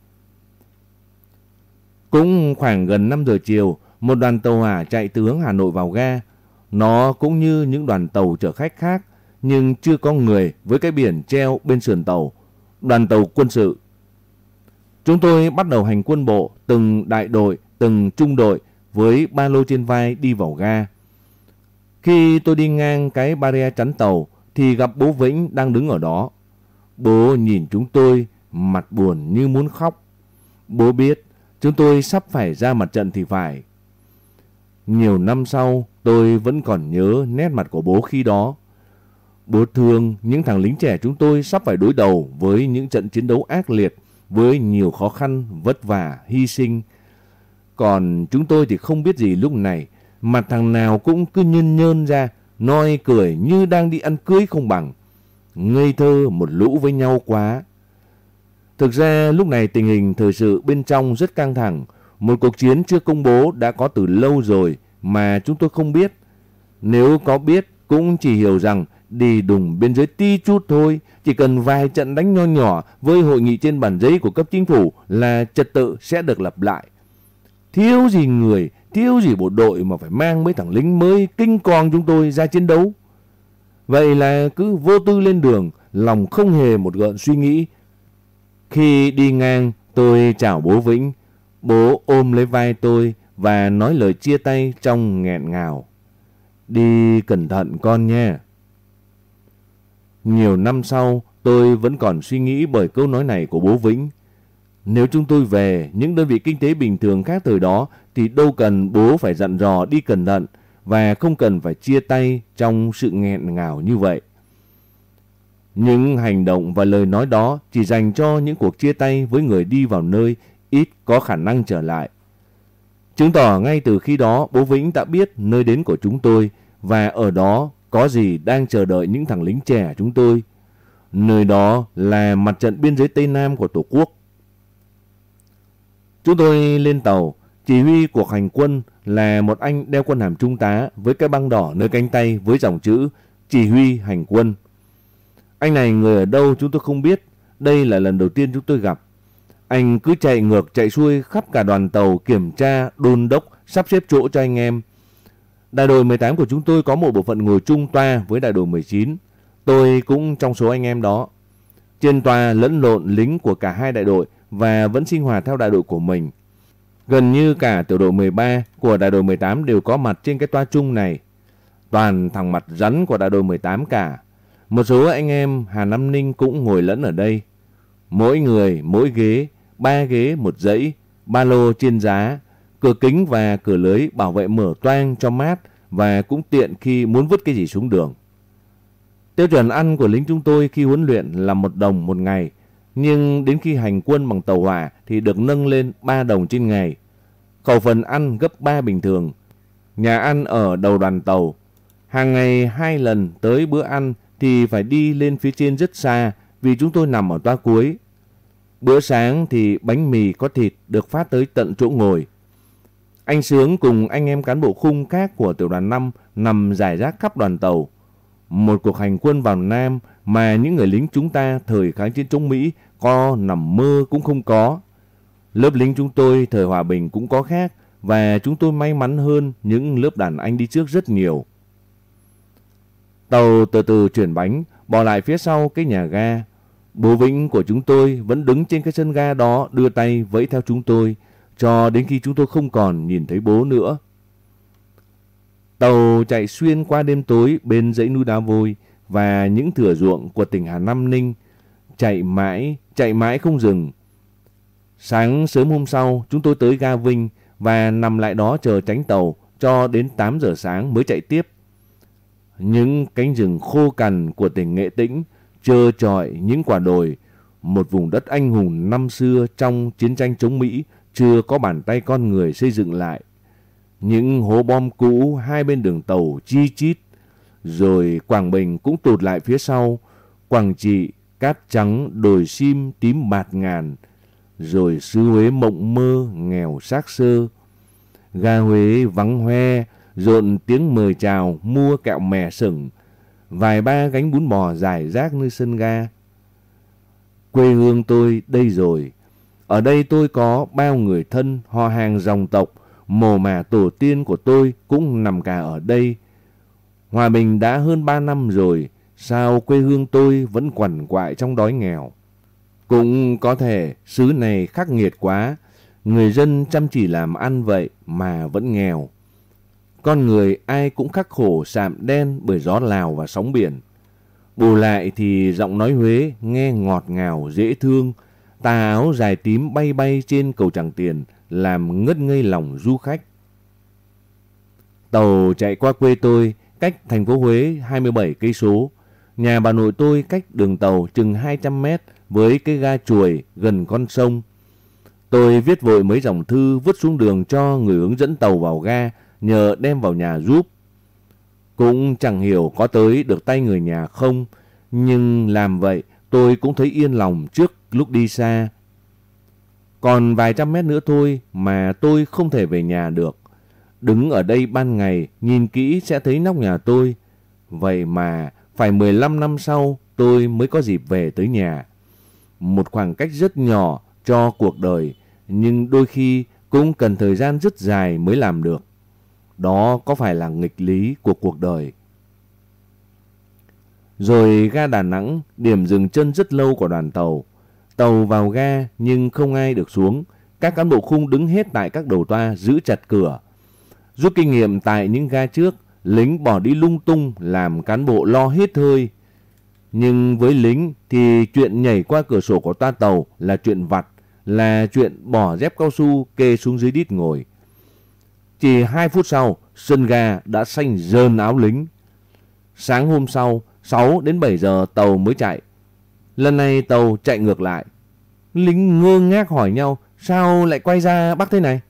Cũng khoảng gần 5 giờ chiều, một đoàn tàu hỏa chạy từ hướng Hà Nội vào ga. Nó cũng như những đoàn tàu chở khách khác, nhưng chưa có người với cái biển treo bên sườn tàu. Đoàn tàu quân sự. Chúng tôi bắt đầu hành quân bộ, từng đại đội, từng trung đội với ba lô trên vai đi vào ga. Khi tôi đi ngang cái barrier chắn tàu thì gặp bố Vĩnh đang đứng ở đó. Bố nhìn chúng tôi mặt buồn như muốn khóc. Bố biết chúng tôi sắp phải ra mặt trận thì phải. Nhiều năm sau tôi vẫn còn nhớ nét mặt của bố khi đó. Bố thương những thằng lính trẻ chúng tôi sắp phải đối đầu với những trận chiến đấu ác liệt với nhiều khó khăn, vất vả, hy sinh. Còn chúng tôi thì không biết gì lúc này, mặt thằng nào cũng cứ nhân nhơn ra, noi cười như đang đi ăn cưới không bằng. Ngây thơ một lũ với nhau quá. Thực ra lúc này tình hình thời sự bên trong rất căng thẳng. Một cuộc chiến chưa công bố đã có từ lâu rồi mà chúng tôi không biết. Nếu có biết cũng chỉ hiểu rằng đi đùng biên giới ti chút thôi. Chỉ cần vài trận đánh nho nhỏ với hội nghị trên bản giấy của cấp chính phủ là trật tự sẽ được lập lại. Thiếu gì người, thiếu gì bộ đội mà phải mang mấy thằng lính mới kinh con chúng tôi ra chiến đấu. Vậy là cứ vô tư lên đường, lòng không hề một gợn suy nghĩ. Khi đi ngang, tôi chào bố Vĩnh. Bố ôm lấy vai tôi và nói lời chia tay trong nghẹn ngào. Đi cẩn thận con nha. Nhiều năm sau, tôi vẫn còn suy nghĩ bởi câu nói này của bố Vĩnh. Nếu chúng tôi về những đơn vị kinh tế bình thường khác thời đó, thì đâu cần bố phải dặn dò đi cẩn thận và không cần phải chia tay trong sự nghẹn ngào như vậy. Những hành động và lời nói đó chỉ dành cho những cuộc chia tay với người đi vào nơi ít có khả năng trở lại. Chứng tỏ ngay từ khi đó, bố Vĩnh đã biết nơi đến của chúng tôi và ở đó có gì đang chờ đợi những thằng lính trẻ chúng tôi. Nơi đó là mặt trận biên giới Tây Nam của Tổ quốc. Chúng tôi lên tàu, chỉ huy cuộc hành quân là một anh đeo quân hàm trung tá với cái băng đỏ nơi cánh tay với dòng chữ chỉ huy hành quân. Anh này người ở đâu chúng tôi không biết, đây là lần đầu tiên chúng tôi gặp. Anh cứ chạy ngược chạy xuôi khắp cả đoàn tàu kiểm tra, đôn đốc, sắp xếp chỗ cho anh em. Đại đội 18 của chúng tôi có một bộ phận ngồi chung toa với đại đội 19. Tôi cũng trong số anh em đó. Trên toa lẫn lộn lính của cả hai đại đội và vẫn sinh hoạt theo đại đội của mình. Gần như cả tiểu đội 13 của đại đội 18 đều có mặt trên cái toa chung này. Toàn thằng mặt rắn của đại đội 18 cả. Một số anh em Hà Nam Ninh cũng ngồi lẫn ở đây. Mỗi người, mỗi ghế, ba ghế một dãy, ba lô trên giá, cửa kính và cửa lưới bảo vệ mở toang cho mát và cũng tiện khi muốn vứt cái gì xuống đường. Tiêu chuẩn ăn của lính chúng tôi khi huấn luyện là một đồng một ngày, nhưng đến khi hành quân bằng tàu hỏa thì được nâng lên 3 đồng trên ngày. Khẩu phần ăn gấp 3 bình thường. Nhà ăn ở đầu đoàn tàu. Hàng ngày hai lần tới bữa ăn thì phải đi lên phía trên rất xa vì chúng tôi nằm ở toa cuối. Bữa sáng thì bánh mì có thịt được phát tới tận chỗ ngồi. Anh Sướng cùng anh em cán bộ khung khác của tiểu đoàn 5 nằm giải rác khắp đoàn tàu. Một cuộc hành quân vào Nam mà những người lính chúng ta thời kháng chiến chống Mỹ có nằm mơ cũng không có. Lớp lính chúng tôi thời hòa bình cũng có khác và chúng tôi may mắn hơn những lớp đàn anh đi trước rất nhiều. Tàu từ từ chuyển bánh, bỏ lại phía sau cái nhà ga. Bố Vĩnh của chúng tôi vẫn đứng trên cái sân ga đó đưa tay vẫy theo chúng tôi, cho đến khi chúng tôi không còn nhìn thấy bố nữa. Tàu chạy xuyên qua đêm tối bên dãy núi đá vôi và những thửa ruộng của tỉnh Hà Nam Ninh, chạy mãi, chạy mãi không dừng. Sáng sớm hôm sau, chúng tôi tới ga Vinh và nằm lại đó chờ tránh tàu cho đến 8 giờ sáng mới chạy tiếp. Những cánh rừng khô cằn của tỉnh Nghệ Tĩnh trơ trọi những quả đồi, một vùng đất anh hùng năm xưa trong chiến tranh chống Mỹ chưa có bàn tay con người xây dựng lại. Những hố bom cũ hai bên đường tàu chi chít, rồi Quảng Bình cũng tụt lại phía sau, Quảng Trị, cát trắng, đồi sim tím bạt ngàn, rồi xứ Huế mộng mơ, nghèo xác sơ. Ga Huế vắng hoe, rộn tiếng mời chào, mua kẹo mè sừng, vài ba gánh bún bò dài rác nơi sân ga. Quê hương tôi đây rồi. Ở đây tôi có bao người thân, họ hàng dòng tộc, mồ mả tổ tiên của tôi cũng nằm cả ở đây. Hòa bình đã hơn ba năm rồi, sao quê hương tôi vẫn quằn quại trong đói nghèo. Cũng có thể xứ này khắc nghiệt quá, người dân chăm chỉ làm ăn vậy mà vẫn nghèo. Con người ai cũng khắc khổ sạm đen bởi gió Lào và sóng biển. Bù lại thì giọng nói Huế nghe ngọt ngào dễ thương, tà áo dài tím bay bay trên cầu Tràng Tiền làm ngất ngây lòng du khách. Tàu chạy qua quê tôi cách thành phố Huế 27 cây số. Nhà bà nội tôi cách đường tàu chừng 200 mét với cái ga chuồi gần con sông. Tôi viết vội mấy dòng thư vứt xuống đường cho người hướng dẫn tàu vào ga nhờ đem vào nhà giúp. Cũng chẳng hiểu có tới được tay người nhà không, nhưng làm vậy tôi cũng thấy yên lòng trước lúc đi xa. Còn vài trăm mét nữa thôi mà tôi không thể về nhà được. Đứng ở đây ban ngày nhìn kỹ sẽ thấy nóc nhà tôi. Vậy mà phải 15 năm sau tôi mới có dịp về tới nhà. Một khoảng cách rất nhỏ cho cuộc đời nhưng đôi khi cũng cần thời gian rất dài mới làm được. Đó có phải là nghịch lý của cuộc đời. Rồi ga Đà Nẵng, điểm dừng chân rất lâu của đoàn tàu. Tàu vào ga nhưng không ai được xuống. Các cán bộ khung đứng hết tại các đầu toa giữ chặt cửa. Rút kinh nghiệm tại những ga trước, lính bỏ đi lung tung làm cán bộ lo hết hơi. Nhưng với lính thì chuyện nhảy qua cửa sổ của toa tàu là chuyện vặt, là chuyện bỏ dép cao su kê xuống dưới đít ngồi. Chỉ 2 phút sau, sân ga đã xanh dơn áo lính. Sáng hôm sau, 6 đến 7 giờ tàu mới chạy. Lần này tàu chạy ngược lại. Lính ngơ ngác hỏi nhau sao lại quay ra Bắc thế này?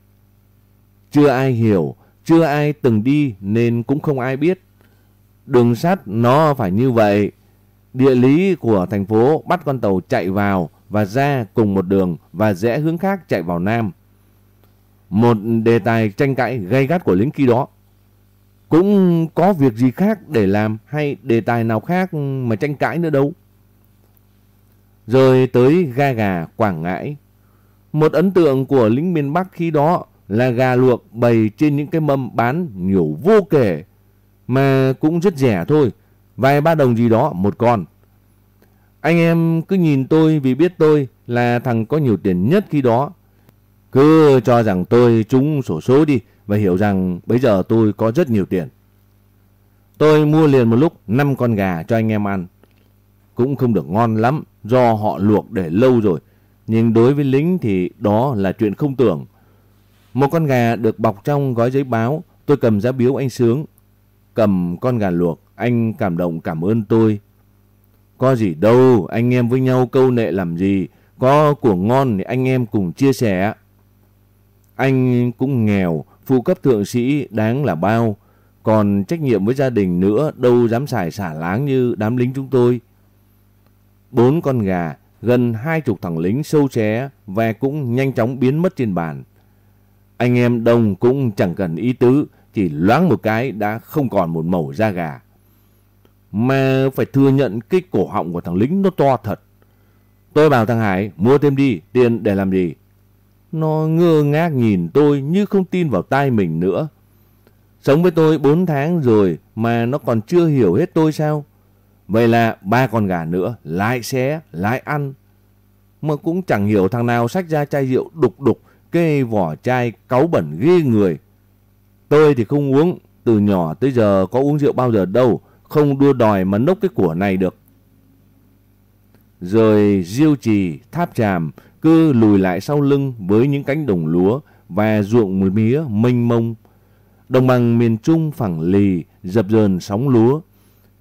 Chưa ai hiểu, chưa ai từng đi nên cũng không ai biết. Đường sắt nó phải như vậy. Địa lý của thành phố bắt con tàu chạy vào và ra cùng một đường và rẽ hướng khác chạy vào Nam. Một đề tài tranh cãi gay gắt của lính khi đó. Cũng có việc gì khác để làm hay đề tài nào khác mà tranh cãi nữa đâu. Rồi tới ga gà Quảng Ngãi. Một ấn tượng của lính miền Bắc khi đó là gà luộc bày trên những cái mâm bán nhiều vô kể. Mà cũng rất rẻ thôi. Vài ba đồng gì đó một con. Anh em cứ nhìn tôi vì biết tôi là thằng có nhiều tiền nhất khi đó. Cứ cho rằng tôi trúng sổ số đi và hiểu rằng bây giờ tôi có rất nhiều tiền. Tôi mua liền một lúc 5 con gà cho anh em ăn. Cũng không được ngon lắm, do họ luộc để lâu rồi. Nhưng đối với lính thì đó là chuyện không tưởng. Một con gà được bọc trong gói giấy báo, tôi cầm giá biếu anh Sướng. Cầm con gà luộc, anh cảm động cảm ơn tôi. Có gì đâu, anh em với nhau câu nệ làm gì. Có của ngon thì anh em cùng chia sẻ. Anh cũng nghèo, phụ cấp thượng sĩ đáng là bao. Còn trách nhiệm với gia đình nữa đâu dám xài xả láng như đám lính chúng tôi. Bốn con gà, gần hai chục thằng lính sâu ché và cũng nhanh chóng biến mất trên bàn. Anh em đông cũng chẳng cần ý tứ, chỉ loáng một cái đã không còn một mẩu da gà. Mà phải thừa nhận cái cổ họng của thằng lính nó to thật. Tôi bảo thằng Hải mua thêm đi, tiền để làm gì? Nó ngơ ngác nhìn tôi như không tin vào tai mình nữa. Sống với tôi 4 tháng rồi mà nó còn chưa hiểu hết tôi sao? Vậy là ba con gà nữa lại xé, lại ăn. Mà cũng chẳng hiểu thằng nào xách ra chai rượu đục đục, cái vỏ chai cáu bẩn ghê người. Tôi thì không uống, từ nhỏ tới giờ có uống rượu bao giờ đâu, không đua đòi mà nốc cái của này được. rồi diêu trì, tháp tràm cứ lùi lại sau lưng với những cánh đồng lúa và ruộng mía mênh mông. Đồng bằng miền Trung phẳng lì, dập dờn sóng lúa.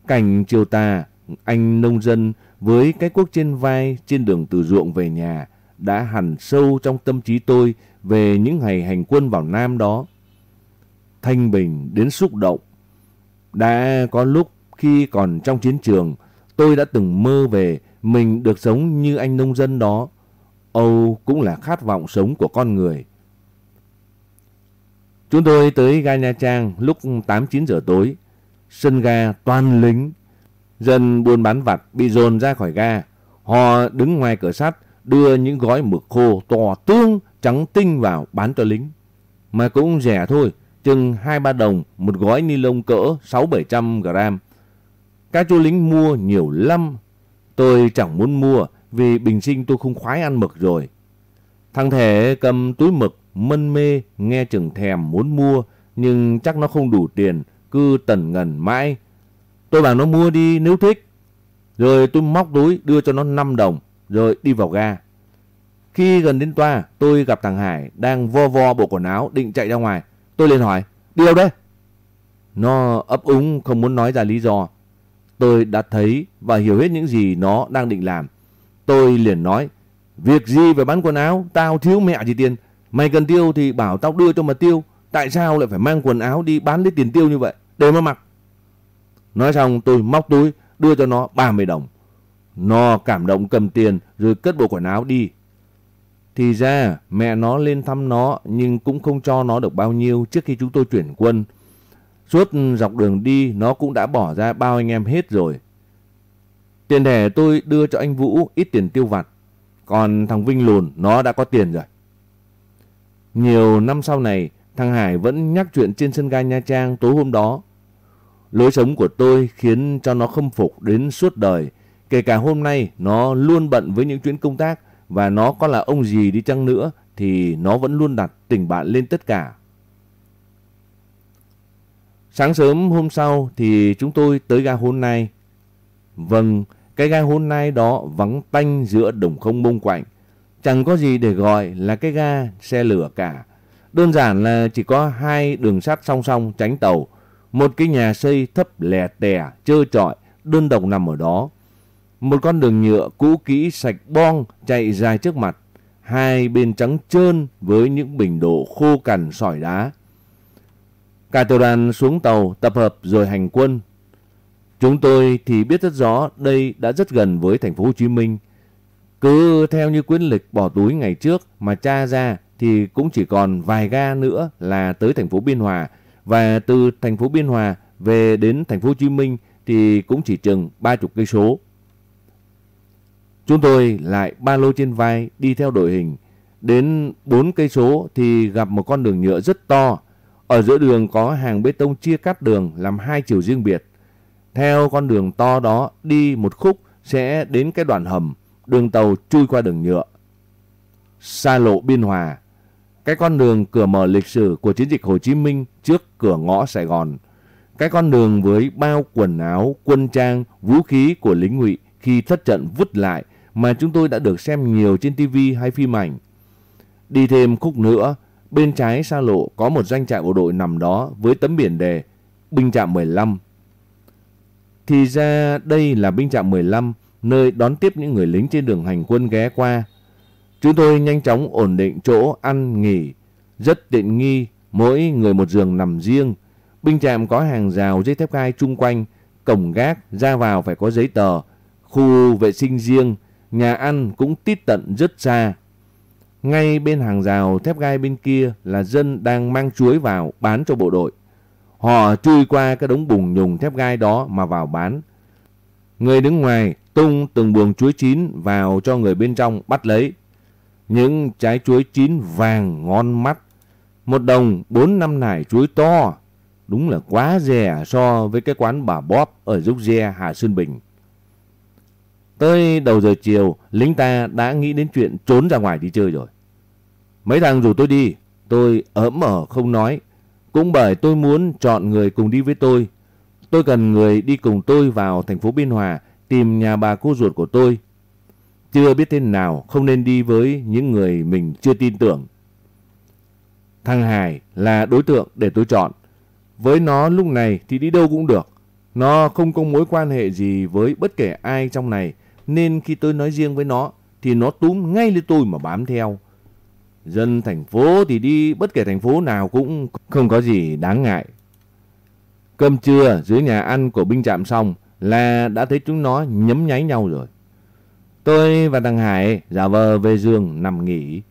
Cảnh chiều tà, anh nông dân với cái cuốc trên vai trên đường từ ruộng về nhà đã hằn sâu trong tâm trí tôi về những ngày hành quân vào Nam đó. Thanh bình đến xúc động. Đã có lúc khi còn trong chiến trường, tôi đã từng mơ về mình được sống như anh nông dân đó. Âu cũng là khát vọng sống của con người. Chúng tôi tới ga Nha Trang lúc 8-9 giờ tối. Sân ga toàn lính. Dân buôn bán vặt bị dồn ra khỏi ga. Họ đứng ngoài cửa sắt đưa những gói mực khô to tương trắng tinh vào bán cho lính. Mà cũng rẻ thôi, chừng 2-3 đồng một gói ni lông cỡ 6-700 gram. Các chú lính mua nhiều lắm. Tôi chẳng muốn mua vì bình sinh tôi không khoái ăn mực rồi. Thằng Thể cầm túi mực mân mê nghe chừng thèm muốn mua nhưng chắc nó không đủ tiền cứ tần ngần mãi. Tôi bảo nó mua đi nếu thích. Rồi tôi móc túi đưa cho nó 5 đồng rồi đi vào ga. Khi gần đến toa, tôi gặp thằng Hải đang vo vo bộ quần áo định chạy ra ngoài. Tôi liền hỏi, đi đâu đấy? Nó ấp úng không muốn nói ra lý do. Tôi đã thấy và hiểu hết những gì nó đang định làm. Tôi liền nói, việc gì phải bán quần áo, tao thiếu mẹ gì tiền. Mày cần tiêu thì bảo tao đưa cho mà tiêu. Tại sao lại phải mang quần áo đi bán lấy tiền tiêu như vậy? Để mà mặc. Nói xong tôi móc túi đưa cho nó 30 đồng. Nó cảm động cầm tiền rồi cất bộ quần áo đi. Thì ra, mẹ nó lên thăm nó nhưng cũng không cho nó được bao nhiêu trước khi chúng tôi chuyển quân. Suốt dọc đường đi, nó cũng đã bỏ ra bao anh em hết rồi. Tiền đẻ tôi đưa cho anh Vũ ít tiền tiêu vặt. Còn thằng Vinh lùn, nó đã có tiền rồi. Nhiều năm sau này, thằng Hải vẫn nhắc chuyện trên sân ga Nha Trang tối hôm đó. Lối sống của tôi khiến cho nó khâm phục đến suốt đời. Kể cả hôm nay nó luôn bận với những chuyến công tác và nó có là ông gì đi chăng nữa thì nó vẫn luôn đặt tình bạn lên tất cả. Sáng sớm hôm sau thì chúng tôi tới ga hôm nay. Vâng, cái ga hôm nay đó vắng tanh giữa đồng không mông quạnh. Chẳng có gì để gọi là cái ga xe lửa cả. Đơn giản là chỉ có hai đường sắt song song tránh tàu. Một cái nhà xây thấp lè tè, trơ trọi, đơn độc nằm ở đó. Một con đường nhựa cũ kỹ sạch bong chạy dài trước mặt. Hai bên trắng trơn với những bình đổ khô cằn sỏi đá. Cả tiểu đoàn xuống tàu tập hợp rồi hành quân. Chúng tôi thì biết rất rõ đây đã rất gần với thành phố Hồ Chí Minh. Cứ theo như quyến lịch bỏ túi ngày trước mà tra ra thì cũng chỉ còn vài ga nữa là tới thành phố Biên Hòa và từ thành phố Biên Hòa về đến thành phố Hồ Chí Minh thì cũng chỉ chừng 30 cây số. Chúng tôi lại ba lô trên vai đi theo đội hình. Đến 4 cây số thì gặp một con đường nhựa rất to. Ở giữa đường có hàng bê tông chia cắt đường làm hai chiều riêng biệt. Theo con đường to đó đi một khúc sẽ đến cái đoạn hầm, đường tàu chui qua đường nhựa. Xa lộ Biên Hòa, cái con đường cửa mở lịch sử của chiến dịch Hồ Chí Minh trước cửa ngõ Sài Gòn. Cái con đường với bao quần áo, quân trang, vũ khí của lính ngụy khi thất trận vứt lại mà chúng tôi đã được xem nhiều trên TV hay phim ảnh. Đi thêm khúc nữa, bên trái xa lộ có một doanh trại bộ đội nằm đó với tấm biển đề binh trạm 15. Thì ra đây là binh trạm 15, nơi đón tiếp những người lính trên đường hành quân ghé qua. Chúng tôi nhanh chóng ổn định chỗ ăn nghỉ, rất tiện nghi, mỗi người một giường nằm riêng. Binh trạm có hàng rào dây thép gai chung quanh, cổng gác ra vào phải có giấy tờ, khu vệ sinh riêng, nhà ăn cũng tít tận rất xa. Ngay bên hàng rào thép gai bên kia là dân đang mang chuối vào bán cho bộ đội. Họ chui qua cái đống bùng nhùng thép gai đó mà vào bán. Người đứng ngoài tung từng buồng chuối chín vào cho người bên trong bắt lấy. Những trái chuối chín vàng ngon mắt. Một đồng bốn năm nải chuối to. Đúng là quá rẻ so với cái quán bà Bóp ở Dốc Gia Hà Sơn Bình. Tới đầu giờ chiều, lính ta đã nghĩ đến chuyện trốn ra ngoài đi chơi rồi. Mấy thằng rủ tôi đi, tôi ấm ở không nói. Cũng bởi tôi muốn chọn người cùng đi với tôi. Tôi cần người đi cùng tôi vào thành phố Biên Hòa tìm nhà bà cô ruột của tôi. chưa biết thế nào không nên đi với những người mình chưa tin tưởng. Thằng Hải là đối tượng để tôi chọn. Với nó lúc này thì đi đâu cũng được. Nó không có mối quan hệ gì với bất kể ai trong này nên khi tôi nói riêng với nó thì nó túm ngay lên tôi mà bám theo. Dân thành phố thì đi bất kể thành phố nào cũng không có gì đáng ngại. Cơm trưa dưới nhà ăn của binh trạm xong là đã thấy chúng nó nhấm nháy nhau rồi. Tôi và thằng Hải giả vờ về giường nằm nghỉ.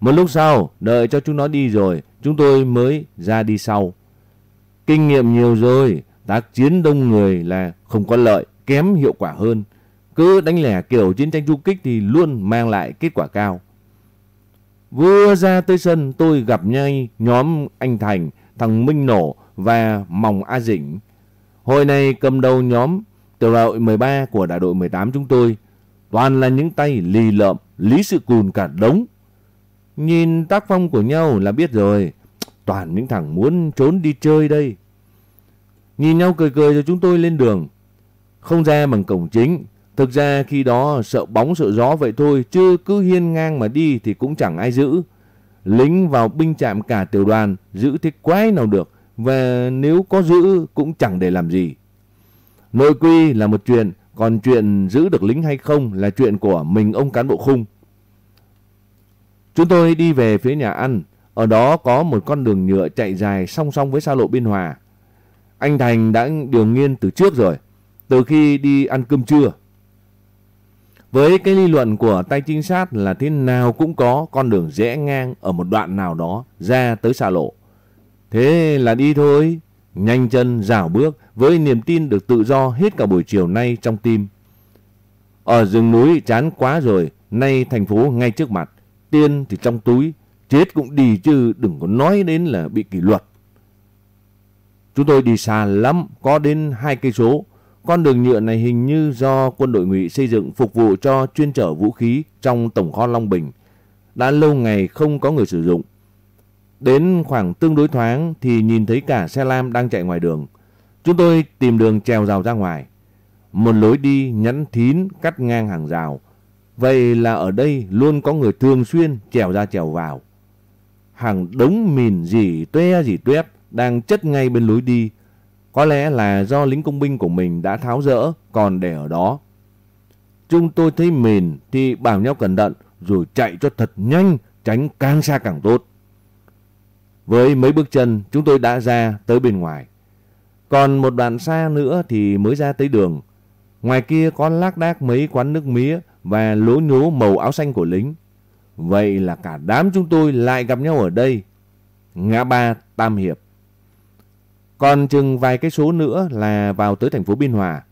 Một lúc sau, đợi cho chúng nó đi rồi, chúng tôi mới ra đi sau. Kinh nghiệm nhiều rồi, tác chiến đông người là không có lợi, kém hiệu quả hơn. Cứ đánh lẻ kiểu chiến tranh du kích thì luôn mang lại kết quả cao. Vừa ra tới sân tôi gặp ngay nhóm anh Thành, thằng Minh Nổ và Mòng A Dĩnh. Hồi này cầm đầu nhóm tiểu đội 13 của đại đội 18 chúng tôi. Toàn là những tay lì lợm, lý sự cùn cả đống. Nhìn tác phong của nhau là biết rồi. Toàn những thằng muốn trốn đi chơi đây. Nhìn nhau cười cười rồi chúng tôi lên đường. Không ra bằng cổng chính. Thực ra khi đó sợ bóng sợ gió vậy thôi. Chứ cứ hiên ngang mà đi thì cũng chẳng ai giữ. Lính vào binh trạm cả tiểu đoàn. Giữ thế quái nào được. Và nếu có giữ cũng chẳng để làm gì. Nội quy là một chuyện. Còn chuyện giữ được lính hay không là chuyện của mình ông cán bộ khung. Chúng tôi đi về phía nhà ăn. Ở đó có một con đường nhựa chạy dài song song với xa lộ Biên Hòa. Anh Thành đã điều nghiên từ trước rồi. Từ khi đi ăn cơm trưa. Với cái lý luận của tay trinh sát là thế nào cũng có con đường rẽ ngang ở một đoạn nào đó ra tới xa lộ. Thế là đi thôi. Nhanh chân rảo bước với niềm tin được tự do hết cả buổi chiều nay trong tim. Ở rừng núi chán quá rồi, nay thành phố ngay trước mặt. tiền thì trong túi, chết cũng đi chứ đừng có nói đến là bị kỷ luật. Chúng tôi đi xa lắm, có đến hai cây số. Con đường nhựa này hình như do quân đội ngụy xây dựng phục vụ cho chuyên chở vũ khí trong tổng kho Long Bình. Đã lâu ngày không có người sử dụng. Đến khoảng tương đối thoáng thì nhìn thấy cả xe lam đang chạy ngoài đường. Chúng tôi tìm đường trèo rào ra ngoài. Một lối đi nhắn thín cắt ngang hàng rào. Vậy là ở đây luôn có người thường xuyên trèo ra trèo vào. Hàng đống mìn gì tué gì tuét đang chất ngay bên lối đi. Có lẽ là do lính công binh của mình đã tháo rỡ, còn để ở đó. Chúng tôi thấy mìn thì bảo nhau cẩn thận, rồi chạy cho thật nhanh, tránh càng xa càng tốt. Với mấy bước chân, chúng tôi đã ra tới bên ngoài. Còn một đoạn xa nữa thì mới ra tới đường. Ngoài kia có lác đác mấy quán nước mía và lố nhố màu áo xanh của lính. Vậy là cả đám chúng tôi lại gặp nhau ở đây. Ngã ba Tam Hiệp. Còn chừng vài cái số nữa là vào tới thành phố Biên Hòa.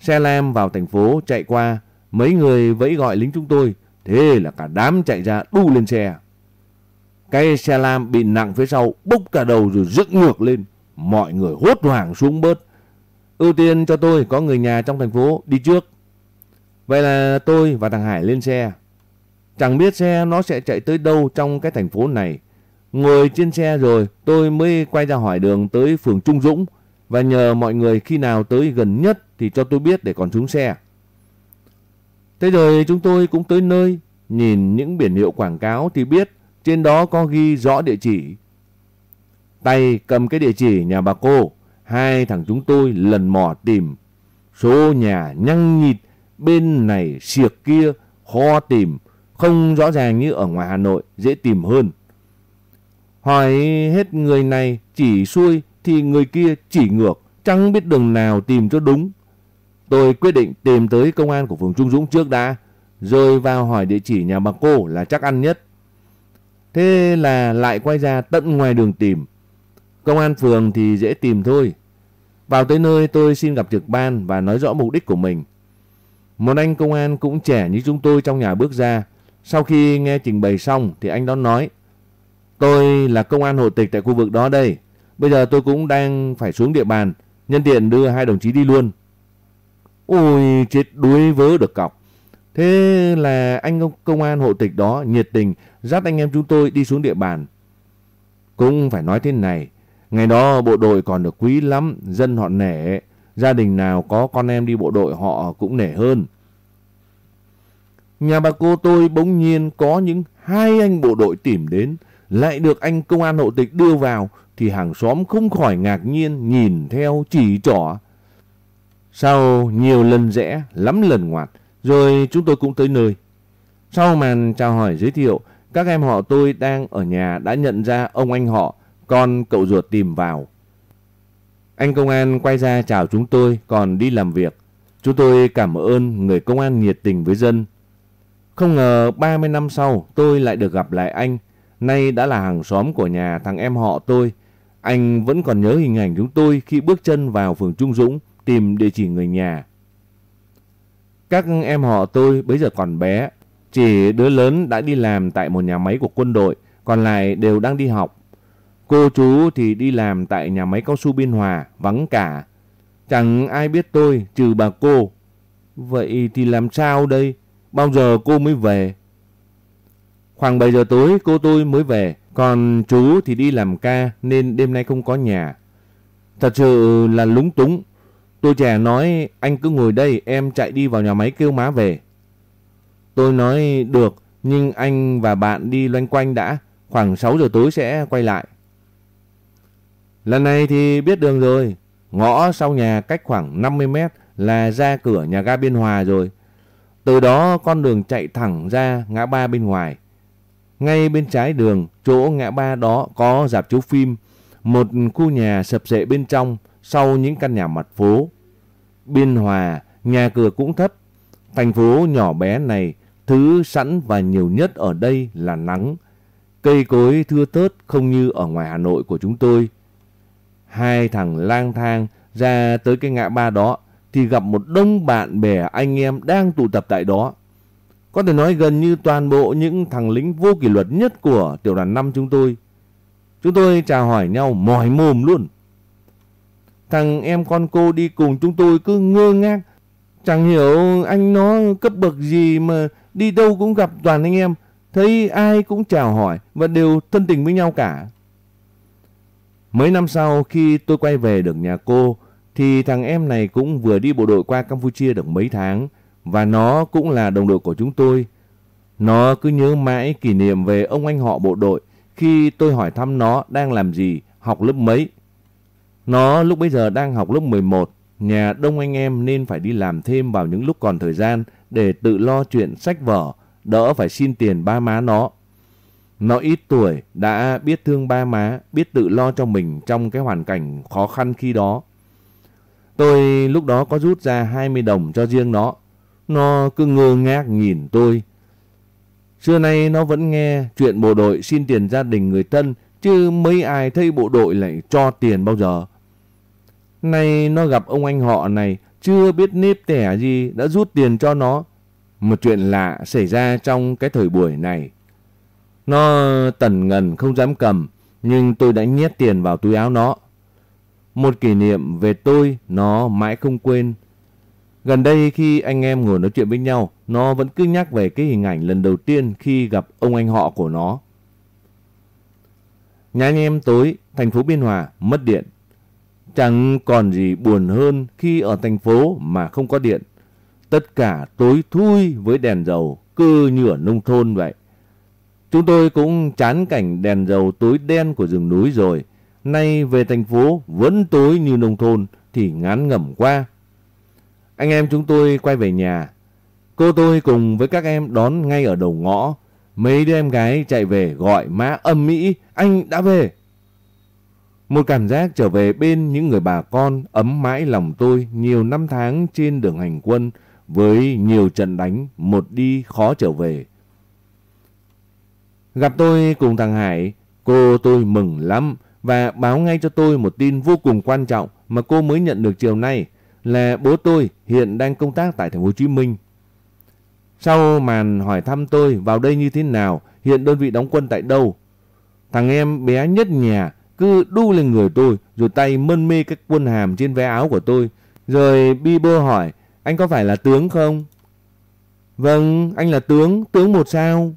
Xe lam vào thành phố chạy qua, mấy người vẫy gọi lính chúng tôi. Thế là cả đám chạy ra đu lên xe. Cái xe lam bị nặng phía sau bốc cả đầu rồi dựng ngược lên. Mọi người hốt hoảng xuống bớt. Ưu tiên cho tôi có người nhà trong thành phố đi trước. Vậy là tôi và thằng Hải lên xe. Chẳng biết xe nó sẽ chạy tới đâu trong cái thành phố này. Ngồi trên xe rồi tôi mới quay ra hỏi đường tới phường Trung Dũng và nhờ mọi người khi nào tới gần nhất thì cho tôi biết để còn xuống xe. Thế rồi chúng tôi cũng tới nơi, nhìn những biển hiệu quảng cáo thì biết trên đó có ghi rõ địa chỉ. Tay cầm cái địa chỉ nhà bà cô, hai thằng chúng tôi lần mò tìm. Số nhà nhăng nhịt, bên này siệc kia, khó tìm, không rõ ràng như ở ngoài Hà Nội, dễ tìm hơn. Hỏi hết người này chỉ xuôi thì người kia chỉ ngược, chẳng biết đường nào tìm cho đúng. Tôi quyết định tìm tới công an của phường Trung Dũng trước đã, rồi vào hỏi địa chỉ nhà bà cô là chắc ăn nhất. Thế là lại quay ra tận ngoài đường tìm. Công an phường thì dễ tìm thôi. Vào tới nơi tôi xin gặp trực ban và nói rõ mục đích của mình. Một anh công an cũng trẻ như chúng tôi trong nhà bước ra. Sau khi nghe trình bày xong thì anh đó nói Tôi là công an hộ tịch tại khu vực đó đây. Bây giờ tôi cũng đang phải xuống địa bàn. Nhân tiện đưa hai đồng chí đi luôn. Ôi chết đuối vớ được cọc. Thế là anh công an hộ tịch đó nhiệt tình dắt anh em chúng tôi đi xuống địa bàn. Cũng phải nói thế này. Ngày đó bộ đội còn được quý lắm. Dân họ nể. Gia đình nào có con em đi bộ đội họ cũng nể hơn. Nhà bà cô tôi bỗng nhiên có những hai anh bộ đội tìm đến, lại được anh công an hộ tịch đưa vào, thì hàng xóm không khỏi ngạc nhiên nhìn theo chỉ trỏ. Sau nhiều lần rẽ, lắm lần ngoặt, rồi chúng tôi cũng tới nơi. Sau màn chào hỏi giới thiệu, các em họ tôi đang ở nhà đã nhận ra ông anh họ, con cậu ruột tìm vào. Anh công an quay ra chào chúng tôi còn đi làm việc. Chúng tôi cảm ơn người công an nhiệt tình với dân. Không ngờ 30 năm sau tôi lại được gặp lại anh. Nay đã là hàng xóm của nhà thằng em họ tôi. Anh vẫn còn nhớ hình ảnh chúng tôi khi bước chân vào phường Trung Dũng tìm địa chỉ người nhà. Các em họ tôi bây giờ còn bé. Chỉ đứa lớn đã đi làm tại một nhà máy của quân đội, còn lại đều đang đi học. Cô chú thì đi làm tại nhà máy cao su Biên Hòa, vắng cả. Chẳng ai biết tôi trừ bà cô. Vậy thì làm sao đây? Bao giờ cô mới về? Khoảng 7 giờ tối cô tôi mới về, còn chú thì đi làm ca nên đêm nay không có nhà. Thật sự là lúng túng. Tôi trẻ nói anh cứ ngồi đây em chạy đi vào nhà máy kêu má về. Tôi nói được nhưng anh và bạn đi loanh quanh đã. Khoảng 6 giờ tối sẽ quay lại. Lần này thì biết đường rồi. Ngõ sau nhà cách khoảng 50 mét là ra cửa nhà ga Biên Hòa rồi. Từ đó con đường chạy thẳng ra ngã ba bên ngoài. Ngay bên trái đường, chỗ ngã ba đó có dạp chiếu phim, một khu nhà sập sệ bên trong sau những căn nhà mặt phố. Biên Hòa, nhà cửa cũng thấp. Thành phố nhỏ bé này, thứ sẵn và nhiều nhất ở đây là nắng. Cây cối thưa tớt không như ở ngoài Hà Nội của chúng tôi. Hai thằng lang thang ra tới cái ngã ba đó thì gặp một đông bạn bè anh em đang tụ tập tại đó. Có thể nói gần như toàn bộ những thằng lính vô kỷ luật nhất của tiểu đoàn 5 chúng tôi. Chúng tôi chào hỏi nhau mỏi mồm luôn. Thằng em con cô đi cùng chúng tôi cứ ngơ ngác. Chẳng hiểu anh nó cấp bậc gì mà đi đâu cũng gặp toàn anh em. Thấy ai cũng chào hỏi và đều thân tình với nhau cả. Mấy năm sau khi tôi quay về được nhà cô, thì thằng em này cũng vừa đi bộ đội qua Campuchia được mấy tháng và nó cũng là đồng đội của chúng tôi. Nó cứ nhớ mãi kỷ niệm về ông anh họ bộ đội khi tôi hỏi thăm nó đang làm gì, học lớp mấy. Nó lúc bấy giờ đang học lớp 11, nhà đông anh em nên phải đi làm thêm vào những lúc còn thời gian để tự lo chuyện sách vở, đỡ phải xin tiền ba má nó. Nó ít tuổi, đã biết thương ba má, biết tự lo cho mình trong cái hoàn cảnh khó khăn khi đó. Tôi lúc đó có rút ra 20 đồng cho riêng nó. Nó cứ ngơ ngác nhìn tôi. Xưa nay nó vẫn nghe chuyện bộ đội xin tiền gia đình người thân, chứ mấy ai thấy bộ đội lại cho tiền bao giờ. Nay nó gặp ông anh họ này, chưa biết nếp tẻ gì đã rút tiền cho nó. Một chuyện lạ xảy ra trong cái thời buổi này. Nó tần ngần không dám cầm, nhưng tôi đã nhét tiền vào túi áo nó. Một kỷ niệm về tôi nó mãi không quên. Gần đây khi anh em ngồi nói chuyện với nhau, nó vẫn cứ nhắc về cái hình ảnh lần đầu tiên khi gặp ông anh họ của nó. Nhà anh em tối, thành phố Biên Hòa mất điện. Chẳng còn gì buồn hơn khi ở thành phố mà không có điện. Tất cả tối thui với đèn dầu, cứ như ở nông thôn vậy. Chúng tôi cũng chán cảnh đèn dầu tối đen của rừng núi rồi. Nay về thành phố vẫn tối như nông thôn thì ngán ngẩm qua. Anh em chúng tôi quay về nhà. Cô tôi cùng với các em đón ngay ở đầu ngõ. Mấy đứa em gái chạy về gọi má âm mỹ, anh đã về. Một cảm giác trở về bên những người bà con ấm mãi lòng tôi nhiều năm tháng trên đường hành quân với nhiều trận đánh, một đi khó trở về. Gặp tôi cùng thằng Hải, cô tôi mừng lắm và báo ngay cho tôi một tin vô cùng quan trọng mà cô mới nhận được chiều nay là bố tôi hiện đang công tác tại thành phố Hồ Chí Minh. Sau màn hỏi thăm tôi vào đây như thế nào, hiện đơn vị đóng quân tại đâu, thằng em bé nhất nhà cứ đu lên người tôi rồi tay mơn mê cái quân hàm trên vé áo của tôi. Rồi bi bơ hỏi, anh có phải là tướng không? Vâng, anh là tướng, tướng một sao.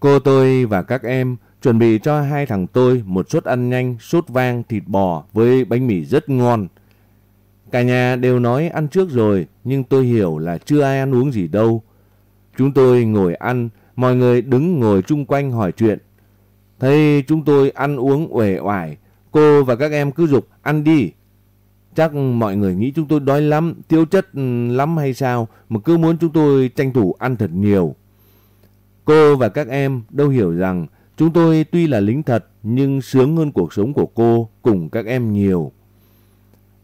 Cô tôi và các em chuẩn bị cho hai thằng tôi một suất ăn nhanh, sốt vang thịt bò với bánh mì rất ngon. Cả nhà đều nói ăn trước rồi, nhưng tôi hiểu là chưa ai ăn uống gì đâu. Chúng tôi ngồi ăn, mọi người đứng ngồi chung quanh hỏi chuyện. Thấy chúng tôi ăn uống uể oải, cô và các em cứ dục ăn đi. Chắc mọi người nghĩ chúng tôi đói lắm, tiêu chất ừ, lắm hay sao mà cứ muốn chúng tôi tranh thủ ăn thật nhiều. Cô và các em đâu hiểu rằng chúng tôi tuy là lính thật nhưng sướng hơn cuộc sống của cô cùng các em nhiều.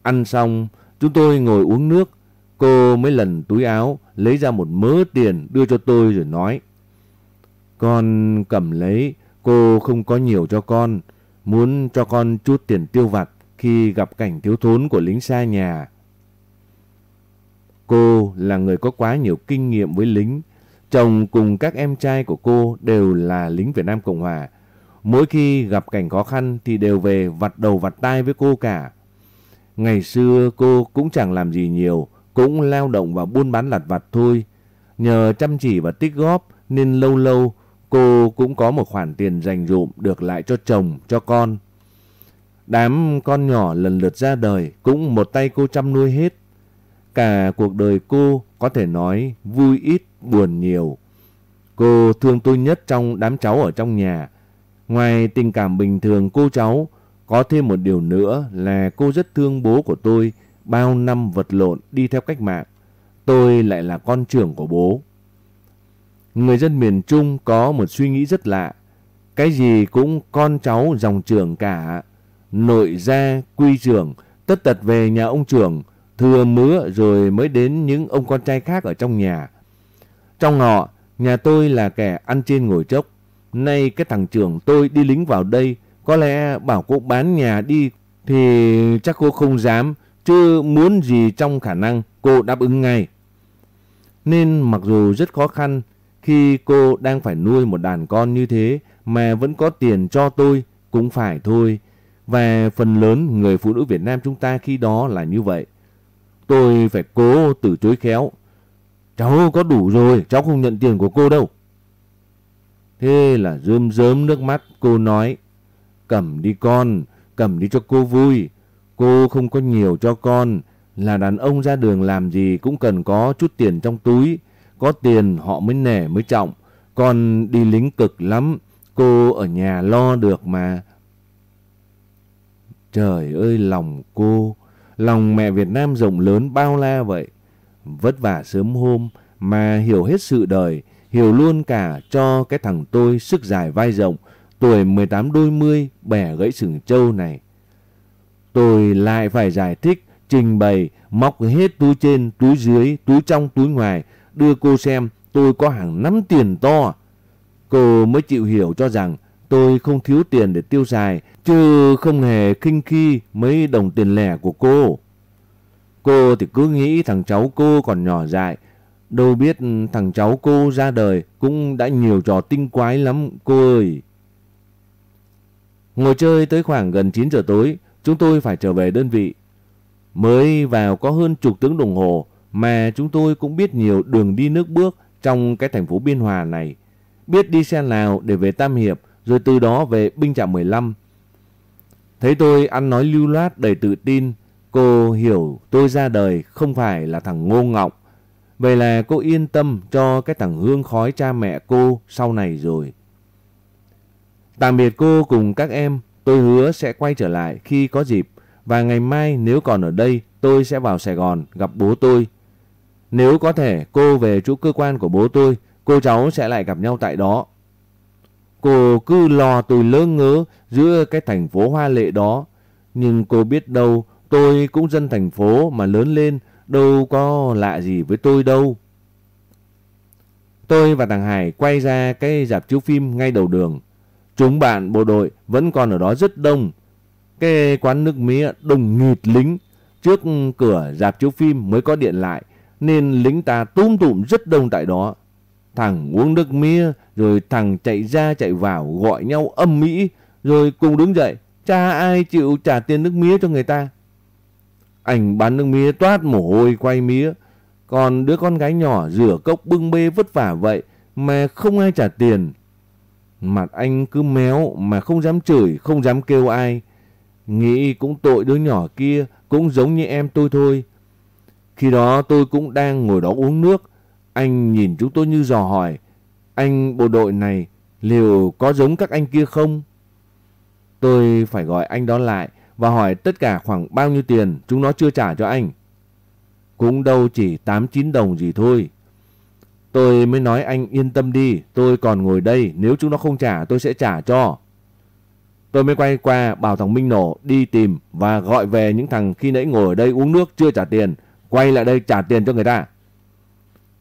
Ăn xong, chúng tôi ngồi uống nước. Cô mới lần túi áo lấy ra một mớ tiền đưa cho tôi rồi nói. Con cầm lấy, cô không có nhiều cho con, muốn cho con chút tiền tiêu vặt khi gặp cảnh thiếu thốn của lính xa nhà. Cô là người có quá nhiều kinh nghiệm với lính. Chồng cùng các em trai của cô đều là lính Việt Nam Cộng Hòa. Mỗi khi gặp cảnh khó khăn thì đều về vặt đầu vặt tai với cô cả. Ngày xưa cô cũng chẳng làm gì nhiều, cũng lao động và buôn bán lặt vặt thôi. Nhờ chăm chỉ và tích góp nên lâu lâu cô cũng có một khoản tiền dành dụm được lại cho chồng, cho con. Đám con nhỏ lần lượt ra đời cũng một tay cô chăm nuôi hết. Cả cuộc đời cô có thể nói vui ít, buồn nhiều. Cô thương tôi nhất trong đám cháu ở trong nhà. Ngoài tình cảm bình thường cô cháu, có thêm một điều nữa là cô rất thương bố của tôi bao năm vật lộn đi theo cách mạng. Tôi lại là con trưởng của bố. Người dân miền Trung có một suy nghĩ rất lạ. Cái gì cũng con cháu dòng trưởng cả. Nội gia, quy trưởng, tất tật về nhà ông trưởng, thừa mứa rồi mới đến những ông con trai khác ở trong nhà. Trong họ, nhà tôi là kẻ ăn trên ngồi chốc. Nay cái thằng trưởng tôi đi lính vào đây, có lẽ bảo cô bán nhà đi thì chắc cô không dám, chứ muốn gì trong khả năng cô đáp ứng ngay. Nên mặc dù rất khó khăn khi cô đang phải nuôi một đàn con như thế mà vẫn có tiền cho tôi cũng phải thôi. Và phần lớn người phụ nữ Việt Nam chúng ta khi đó là như vậy. Tôi phải cố từ chối khéo. Cháu có đủ rồi, cháu không nhận tiền của cô đâu. Thế là rơm rớm nước mắt cô nói. Cầm đi con, cầm đi cho cô vui. Cô không có nhiều cho con. Là đàn ông ra đường làm gì cũng cần có chút tiền trong túi. Có tiền họ mới nể mới trọng. Con đi lính cực lắm. Cô ở nhà lo được mà. Trời ơi lòng cô. Lòng mẹ Việt Nam rộng lớn bao la vậy. Vất vả sớm hôm mà hiểu hết sự đời. Hiểu luôn cả cho cái thằng tôi sức dài vai rộng. Tuổi 18 đôi mươi bẻ gãy sừng trâu này. Tôi lại phải giải thích, trình bày, móc hết túi trên, túi dưới, túi trong, túi ngoài, đưa cô xem tôi có hàng nắm tiền to. Cô mới chịu hiểu cho rằng tôi không thiếu tiền để tiêu xài, chứ không hề khinh khi mấy đồng tiền lẻ của cô. Cô thì cứ nghĩ thằng cháu cô còn nhỏ dại, đâu biết thằng cháu cô ra đời cũng đã nhiều trò tinh quái lắm cô ơi. Ngồi chơi tới khoảng gần 9 giờ tối, chúng tôi phải trở về đơn vị. Mới vào có hơn chục tiếng đồng hồ mà chúng tôi cũng biết nhiều đường đi nước bước trong cái thành phố Biên Hòa này. Biết đi xe Lào để về Tam Hiệp rồi từ đó về binh trạm 15. Thấy tôi ăn nói lưu loát đầy tự tin, cô hiểu tôi ra đời không phải là thằng ngô ngọng. Vậy là cô yên tâm cho cái thằng hương khói cha mẹ cô sau này rồi. Tạm biệt cô cùng các em, tôi hứa sẽ quay trở lại khi có dịp. Và ngày mai nếu còn ở đây, tôi sẽ vào Sài Gòn gặp bố tôi. Nếu có thể cô về chỗ cơ quan của bố tôi, cô cháu sẽ lại gặp nhau tại đó. Cô cứ lo tôi lỡ ngớ giữa cái thành phố hoa lệ đó. Nhưng cô biết đâu, tôi cũng dân thành phố mà lớn lên, đâu có lạ gì với tôi đâu. Tôi và thằng Hải quay ra cái dạp chiếu phim ngay đầu đường. Chúng bạn, bộ đội, vẫn còn ở đó rất đông. Cái quán nước mía đồng nghịt lính. Trước cửa dạp chiếu phim mới có điện lại. Nên lính ta túm tụm rất đông tại đó. Thằng uống nước mía. Rồi thằng chạy ra, chạy vào, gọi nhau âm mỹ. Rồi cùng đứng dậy. Cha ai chịu trả tiền nước mía cho người ta. Anh bán nước mía toát mồ hôi quay mía. Còn đứa con gái nhỏ rửa cốc bưng bê vất vả vậy, mà không ai trả tiền. Mặt anh cứ méo mà không dám chửi, không dám kêu ai. Nghĩ cũng tội đứa nhỏ kia, cũng giống như em tôi thôi. Khi đó tôi cũng đang ngồi đó uống nước. Anh nhìn chúng tôi như dò hỏi. Anh bộ đội này liệu có giống các anh kia không? Tôi phải gọi anh đó lại và hỏi tất cả khoảng bao nhiêu tiền chúng nó chưa trả cho anh. Cũng đâu chỉ 8-9 đồng gì thôi. Tôi mới nói anh yên tâm đi, tôi còn ngồi đây, nếu chúng nó không trả tôi sẽ trả cho. Tôi mới quay qua bảo thằng Minh Nổ đi tìm và gọi về những thằng khi nãy ngồi ở đây uống nước chưa trả tiền, quay lại đây trả tiền cho người ta.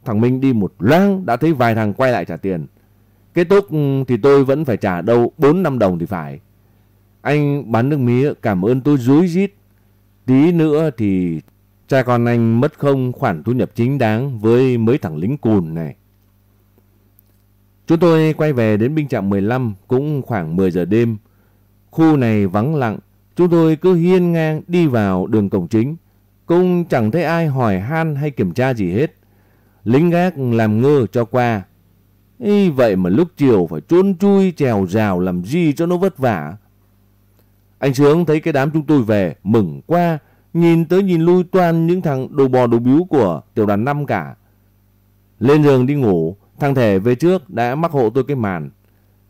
Thằng Minh đi một loang đã thấy vài thằng quay lại trả tiền. Kết thúc ừ, thì tôi vẫn phải trả đâu 4 năm đồng thì phải. Anh bán nước mía cảm ơn tôi dối rít. Tí nữa thì cha con anh mất không khoản thu nhập chính đáng với mấy thằng lính cùn này. Chúng tôi quay về đến binh trạm 15 cũng khoảng 10 giờ đêm. Khu này vắng lặng, chúng tôi cứ hiên ngang đi vào đường cổng chính. Cũng chẳng thấy ai hỏi han hay kiểm tra gì hết. Lính gác làm ngơ cho qua. Ý vậy mà lúc chiều phải trốn chui trèo rào làm gì cho nó vất vả. Anh Sướng thấy cái đám chúng tôi về, mừng qua, nhìn tới nhìn lui toàn những thằng đồ bò đồ biếu của tiểu đoàn năm cả. Lên giường đi ngủ, thằng Thể về trước đã mắc hộ tôi cái màn.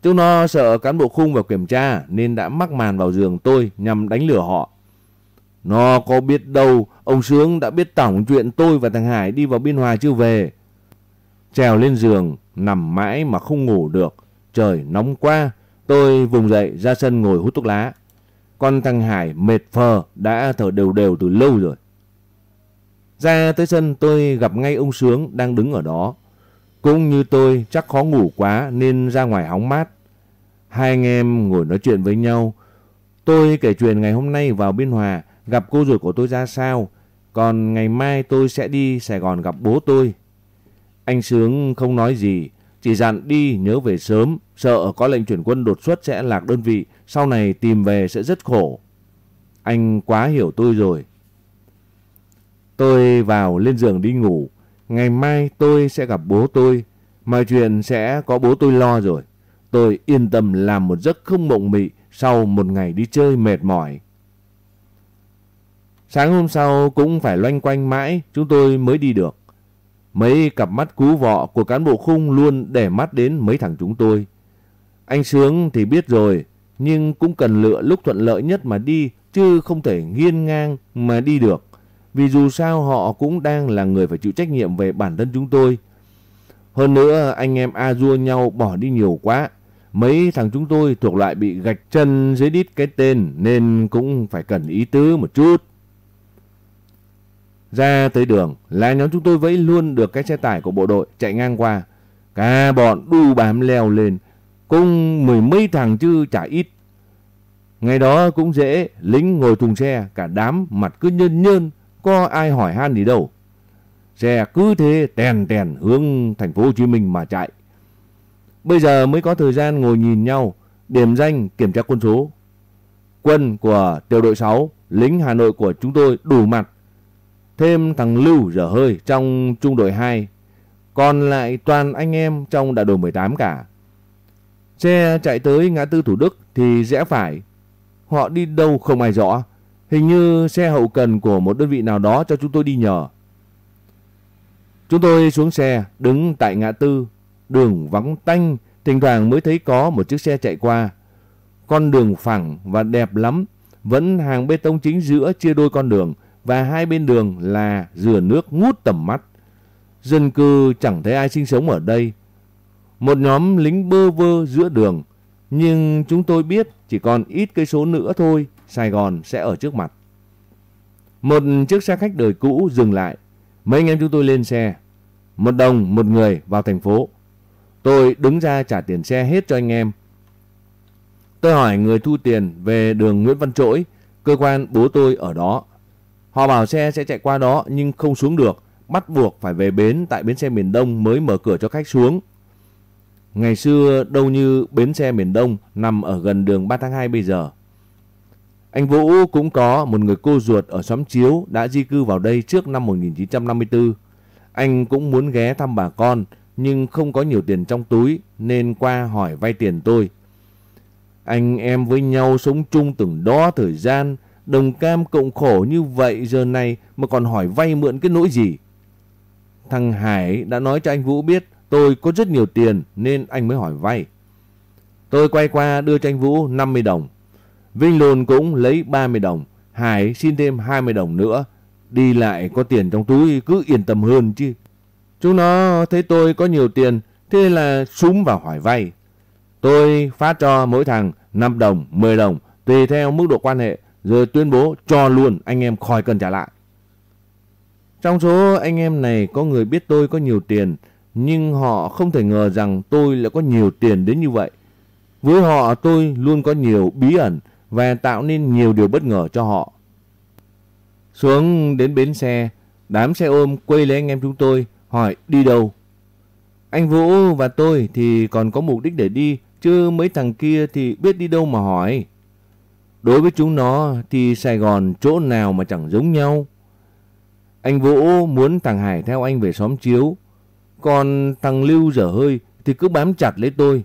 Chúng nó sợ cán bộ khung vào kiểm tra nên đã mắc màn vào giường tôi nhằm đánh lửa họ. Nó có biết đâu, ông Sướng đã biết tổng chuyện tôi và thằng Hải đi vào biên hòa chưa về. Trèo lên giường, nằm mãi mà không ngủ được. Trời nóng quá, tôi vùng dậy ra sân ngồi hút thuốc lá. Con thằng Hải mệt phờ, đã thở đều đều từ lâu rồi. Ra tới sân, tôi gặp ngay ông Sướng đang đứng ở đó. Cũng như tôi, chắc khó ngủ quá nên ra ngoài hóng mát. Hai anh em ngồi nói chuyện với nhau. Tôi kể chuyện ngày hôm nay vào Biên Hòa, gặp cô ruột của tôi ra sao. Còn ngày mai tôi sẽ đi Sài Gòn gặp bố tôi. Anh Sướng không nói gì. Chỉ dặn đi, nhớ về sớm. Sợ có lệnh chuyển quân đột xuất sẽ lạc đơn vị. Sau này tìm về sẽ rất khổ. Anh quá hiểu tôi rồi. Tôi vào lên giường đi ngủ. Ngày mai tôi sẽ gặp bố tôi. Mọi chuyện sẽ có bố tôi lo rồi. Tôi yên tâm làm một giấc không mộng mị sau một ngày đi chơi mệt mỏi. Sáng hôm sau cũng phải loanh quanh mãi, chúng tôi mới đi được. Mấy cặp mắt cú vọ của cán bộ khung luôn để mắt đến mấy thằng chúng tôi. Anh Sướng thì biết rồi, nhưng cũng cần lựa lúc thuận lợi nhất mà đi, chứ không thể nghiên ngang mà đi được. Vì dù sao họ cũng đang là người phải chịu trách nhiệm về bản thân chúng tôi. Hơn nữa anh em a dua nhau bỏ đi nhiều quá. Mấy thằng chúng tôi thuộc loại bị gạch chân dưới đít cái tên nên cũng phải cần ý tứ một chút. Ra tới đường là nhóm chúng tôi vẫy luôn được cái xe tải của bộ đội chạy ngang qua. Cả bọn đu bám leo lên. Cũng mười mấy thằng chứ chả ít. Ngày đó cũng dễ, lính ngồi thùng xe, cả đám mặt cứ nhơn nhơn, có ai hỏi han gì đâu. Xe cứ thế tèn tèn hướng thành phố Hồ Chí Minh mà chạy. Bây giờ mới có thời gian ngồi nhìn nhau, điểm danh kiểm tra quân số. Quân của tiểu đội 6, lính Hà Nội của chúng tôi đủ mặt. Thêm thằng Lưu dở hơi trong trung đội 2. Còn lại toàn anh em trong đại đội 18 cả. Xe chạy tới ngã tư Thủ Đức thì rẽ phải. Họ đi đâu không ai rõ. Hình như xe hậu cần của một đơn vị nào đó cho chúng tôi đi nhờ. Chúng tôi xuống xe, đứng tại ngã tư. Đường vắng tanh, thỉnh thoảng mới thấy có một chiếc xe chạy qua. Con đường phẳng và đẹp lắm. Vẫn hàng bê tông chính giữa chia đôi con đường và hai bên đường là dừa nước ngút tầm mắt. Dân cư chẳng thấy ai sinh sống ở đây. Một nhóm lính bơ vơ giữa đường, nhưng chúng tôi biết chỉ còn ít cây số nữa thôi, Sài Gòn sẽ ở trước mặt. Một chiếc xe khách đời cũ dừng lại, mấy anh em chúng tôi lên xe. Một đồng một người vào thành phố. Tôi đứng ra trả tiền xe hết cho anh em. Tôi hỏi người thu tiền về đường Nguyễn Văn Trỗi, cơ quan bố tôi ở đó. Họ bảo xe sẽ chạy qua đó nhưng không xuống được, bắt buộc phải về bến tại bến xe miền Đông mới mở cửa cho khách xuống. Ngày xưa đâu như bến xe miền Đông nằm ở gần đường 3 tháng 2 bây giờ. Anh Vũ cũng có một người cô ruột ở xóm Chiếu đã di cư vào đây trước năm 1954. Anh cũng muốn ghé thăm bà con nhưng không có nhiều tiền trong túi nên qua hỏi vay tiền tôi. Anh em với nhau sống chung từng đó thời gian, đồng cam cộng khổ như vậy giờ này mà còn hỏi vay mượn cái nỗi gì. thằng Hải đã nói cho anh Vũ biết tôi có rất nhiều tiền nên anh mới hỏi vay. Tôi quay qua đưa cho anh Vũ 50 đồng. Vinh Lùn cũng lấy 30 đồng. Hải xin thêm 20 đồng nữa. Đi lại có tiền trong túi cứ yên tâm hơn chứ. Chúng nó thấy tôi có nhiều tiền thế là súng vào hỏi vay. Tôi phát cho mỗi thằng 5 đồng, 10 đồng tùy theo mức độ quan hệ rồi tuyên bố cho luôn anh em khỏi cần trả lại. Trong số anh em này có người biết tôi có nhiều tiền nhưng họ không thể ngờ rằng tôi lại có nhiều tiền đến như vậy. Với họ tôi luôn có nhiều bí ẩn và tạo nên nhiều điều bất ngờ cho họ. Xuống đến bến xe, đám xe ôm quay lấy anh em chúng tôi hỏi đi đâu. Anh Vũ và tôi thì còn có mục đích để đi, chứ mấy thằng kia thì biết đi đâu mà hỏi. Đối với chúng nó thì Sài Gòn chỗ nào mà chẳng giống nhau. Anh Vũ muốn thằng Hải theo anh về xóm chiếu, còn thằng Lưu dở hơi thì cứ bám chặt lấy tôi.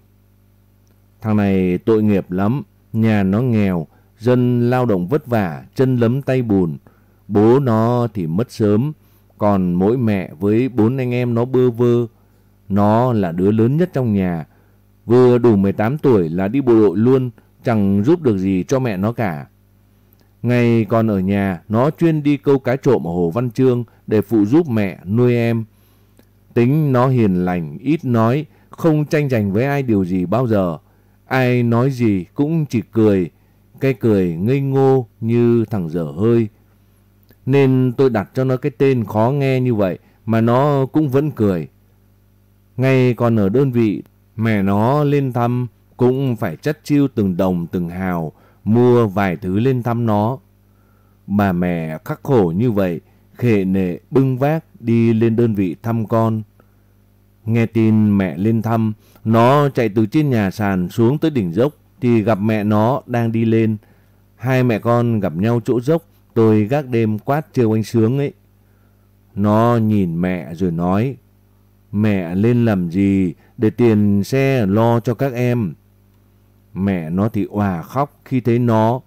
Thằng này tội nghiệp lắm, nhà nó nghèo, dân lao động vất vả, chân lấm tay bùn. Bố nó thì mất sớm, còn mỗi mẹ với bốn anh em nó bơ vơ. Nó là đứa lớn nhất trong nhà, vừa đủ 18 tuổi là đi bộ đội luôn, chẳng giúp được gì cho mẹ nó cả. Ngày còn ở nhà, nó chuyên đi câu cá trộm ở Hồ Văn Trương để phụ giúp mẹ nuôi em. Tính nó hiền lành, ít nói, không tranh giành với ai điều gì bao giờ. Ai nói gì cũng chỉ cười, cái cười ngây ngô như thằng dở hơi. Nên tôi đặt cho nó cái tên khó nghe như vậy mà nó cũng vẫn cười. Ngay còn ở đơn vị, mẹ nó lên thăm cũng phải chất chiêu từng đồng từng hào, mua vài thứ lên thăm nó. Bà mẹ khắc khổ như vậy, khệ nệ bưng vác đi lên đơn vị thăm con. Nghe tin mẹ lên thăm, nó chạy từ trên nhà sàn xuống tới đỉnh dốc thì gặp mẹ nó đang đi lên. Hai mẹ con gặp nhau chỗ dốc, tôi gác đêm quát trêu anh Sướng ấy. Nó nhìn mẹ rồi nói, mẹ lên làm gì để tiền xe lo cho các em. Mẹ nó thì òa khóc khi thấy nó,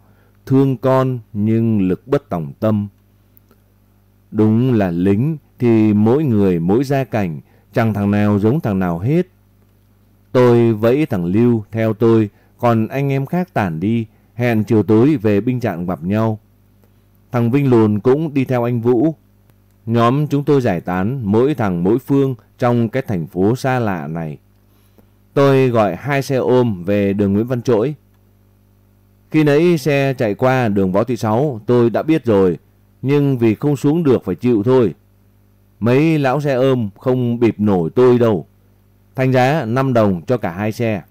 thương con nhưng lực bất tòng tâm. Đúng là lính thì mỗi người mỗi gia cảnh, chẳng thằng nào giống thằng nào hết. Tôi vẫy thằng Lưu theo tôi, còn anh em khác tản đi, hẹn chiều tối về binh trạng gặp nhau. Thằng Vinh Lùn cũng đi theo anh Vũ. Nhóm chúng tôi giải tán mỗi thằng mỗi phương trong cái thành phố xa lạ này. Tôi gọi hai xe ôm về đường Nguyễn Văn Trỗi. Khi nãy xe chạy qua đường Võ Thị Sáu tôi đã biết rồi, nhưng vì không xuống được phải chịu thôi. Mấy lão xe ôm không bịp nổi tôi đâu. Thành giá 5 đồng cho cả hai xe.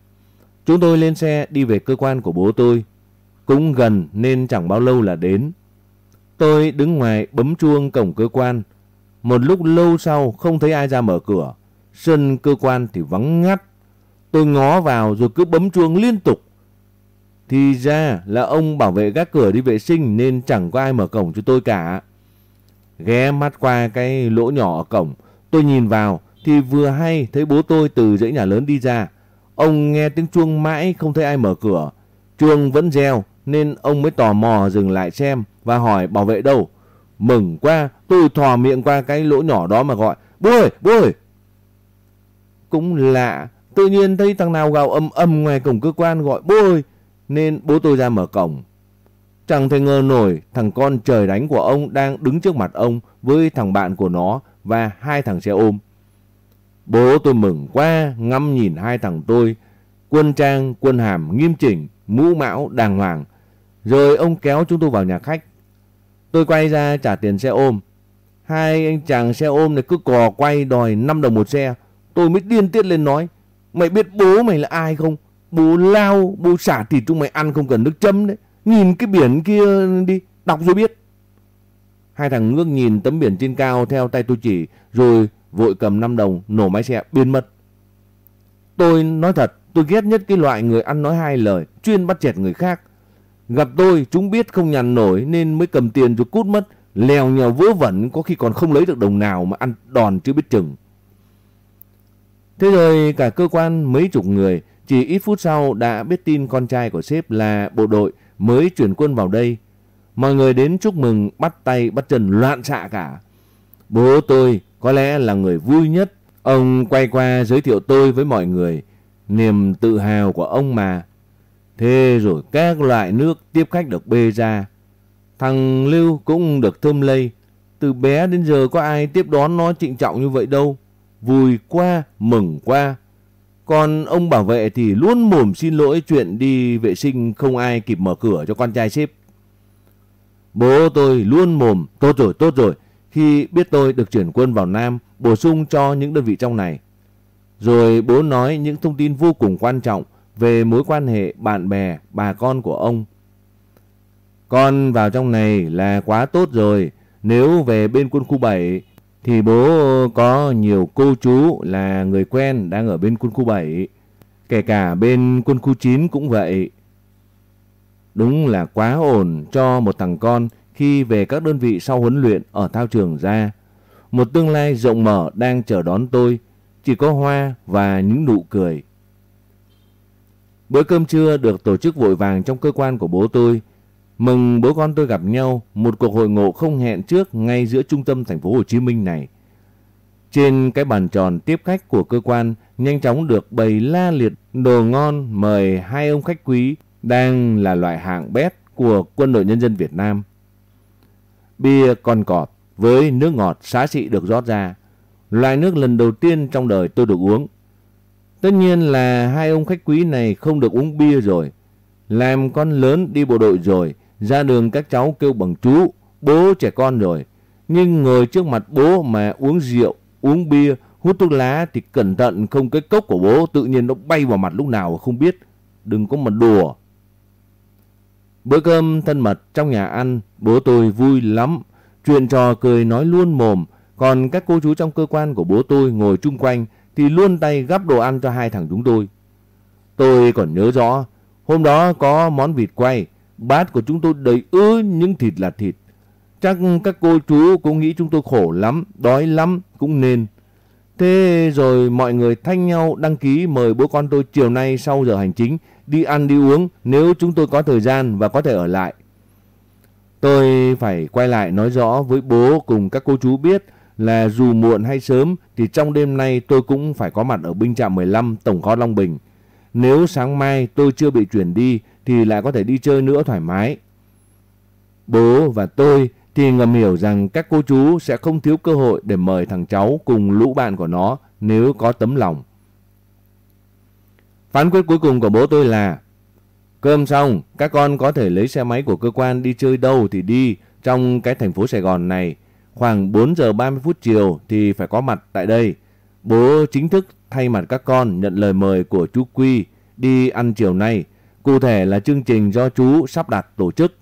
Chúng tôi lên xe đi về cơ quan của bố tôi. Cũng gần nên chẳng bao lâu là đến. Tôi đứng ngoài bấm chuông cổng cơ quan. Một lúc lâu sau không thấy ai ra mở cửa. Sân cơ quan thì vắng ngắt. Tôi ngó vào rồi cứ bấm chuông liên tục. Thì ra là ông bảo vệ gác cửa đi vệ sinh nên chẳng có ai mở cổng cho tôi cả. Ghé mắt qua cái lỗ nhỏ ở cổng, tôi nhìn vào thì vừa hay thấy bố tôi từ dãy nhà lớn đi ra. Ông nghe tiếng chuông mãi không thấy ai mở cửa. Chuông vẫn reo nên ông mới tò mò dừng lại xem và hỏi bảo vệ đâu. Mừng quá, tôi thò miệng qua cái lỗ nhỏ đó mà gọi. Bố ơi, bố ơi! Cũng lạ, tự nhiên thấy thằng nào gào âm âm ngoài cổng cơ quan gọi bố ơi, nên bố tôi ra mở cổng. Chẳng thể ngờ nổi thằng con trời đánh của ông đang đứng trước mặt ông với thằng bạn của nó và hai thằng xe ôm. Bố tôi mừng quá, ngắm nhìn hai thằng tôi, quân trang, quân hàm nghiêm chỉnh, mũ mão đàng hoàng. Rồi ông kéo chúng tôi vào nhà khách. Tôi quay ra trả tiền xe ôm. Hai anh chàng xe ôm này cứ cò quay đòi 5 đồng một xe. Tôi mới điên tiết lên nói. Mày biết bố mày là ai không? Bố lao, bố xả thịt chúng mày ăn không cần nước chấm đấy. Nhìn cái biển kia đi, đọc rồi biết. Hai thằng ngước nhìn tấm biển trên cao theo tay tôi chỉ, rồi vội cầm 5 đồng nổ máy xe biến mất. Tôi nói thật, tôi ghét nhất cái loại người ăn nói hai lời, chuyên bắt chẹt người khác. Gặp tôi, chúng biết không nhằn nổi nên mới cầm tiền rồi cút mất, lèo nhèo vớ vẩn có khi còn không lấy được đồng nào mà ăn đòn chưa biết chừng. Thế rồi cả cơ quan mấy chục người, chỉ ít phút sau đã biết tin con trai của sếp là bộ đội mới chuyển quân vào đây. Mọi người đến chúc mừng, bắt tay, bắt chân, loạn xạ cả. Bố tôi có lẽ là người vui nhất. Ông quay qua giới thiệu tôi với mọi người. Niềm tự hào của ông mà. Thế rồi các loại nước tiếp khách được bê ra. Thằng Lưu cũng được thơm lây. Từ bé đến giờ có ai tiếp đón nó trịnh trọng như vậy đâu. Vui qua mừng qua, Còn ông bảo vệ thì luôn mồm xin lỗi chuyện đi vệ sinh không ai kịp mở cửa cho con trai xếp. Bố tôi luôn mồm, tốt rồi, tốt rồi, khi biết tôi được chuyển quân vào Nam, bổ sung cho những đơn vị trong này. Rồi bố nói những thông tin vô cùng quan trọng về mối quan hệ bạn bè, bà con của ông. Con vào trong này là quá tốt rồi, nếu về bên quân khu 7 thì bố có nhiều cô chú là người quen đang ở bên quân khu 7. Kể cả bên quân khu 9 cũng vậy. Đúng là quá ổn cho một thằng con khi về các đơn vị sau huấn luyện ở thao trường ra. Một tương lai rộng mở đang chờ đón tôi, chỉ có hoa và những nụ cười. Bữa cơm trưa được tổ chức vội vàng trong cơ quan của bố tôi. Mừng bố con tôi gặp nhau, một cuộc hội ngộ không hẹn trước ngay giữa trung tâm thành phố Hồ Chí Minh này. Trên cái bàn tròn tiếp khách của cơ quan nhanh chóng được bày la liệt đồ ngon mời hai ông khách quý đang là loại hạng bét của quân đội nhân dân Việt Nam. Bia con cọp với nước ngọt xá xị được rót ra. Loại nước lần đầu tiên trong đời tôi được uống. Tất nhiên là hai ông khách quý này không được uống bia rồi. Làm con lớn đi bộ đội rồi, ra đường các cháu kêu bằng chú, bố trẻ con rồi. Nhưng ngồi trước mặt bố mà uống rượu, uống bia, hút thuốc lá thì cẩn thận không cái cốc của bố tự nhiên nó bay vào mặt lúc nào không biết. Đừng có mà đùa. Bữa cơm thân mật trong nhà ăn, bố tôi vui lắm. Chuyện trò cười nói luôn mồm. Còn các cô chú trong cơ quan của bố tôi ngồi chung quanh thì luôn tay gắp đồ ăn cho hai thằng chúng tôi. Tôi còn nhớ rõ, hôm đó có món vịt quay, bát của chúng tôi đầy ứ những thịt là thịt. Chắc các cô chú cũng nghĩ chúng tôi khổ lắm, đói lắm, cũng nên. Thế rồi mọi người thanh nhau đăng ký mời bố con tôi chiều nay sau giờ hành chính đi ăn đi uống nếu chúng tôi có thời gian và có thể ở lại. Tôi phải quay lại nói rõ với bố cùng các cô chú biết là dù muộn hay sớm thì trong đêm nay tôi cũng phải có mặt ở binh trạm 15 Tổng kho Long Bình. Nếu sáng mai tôi chưa bị chuyển đi thì lại có thể đi chơi nữa thoải mái. Bố và tôi thì ngầm hiểu rằng các cô chú sẽ không thiếu cơ hội để mời thằng cháu cùng lũ bạn của nó nếu có tấm lòng. Phán quyết cuối cùng của bố tôi là Cơm xong, các con có thể lấy xe máy của cơ quan đi chơi đâu thì đi trong cái thành phố Sài Gòn này. Khoảng 4 giờ 30 phút chiều thì phải có mặt tại đây. Bố chính thức thay mặt các con nhận lời mời của chú Quy đi ăn chiều nay. Cụ thể là chương trình do chú sắp đặt tổ chức.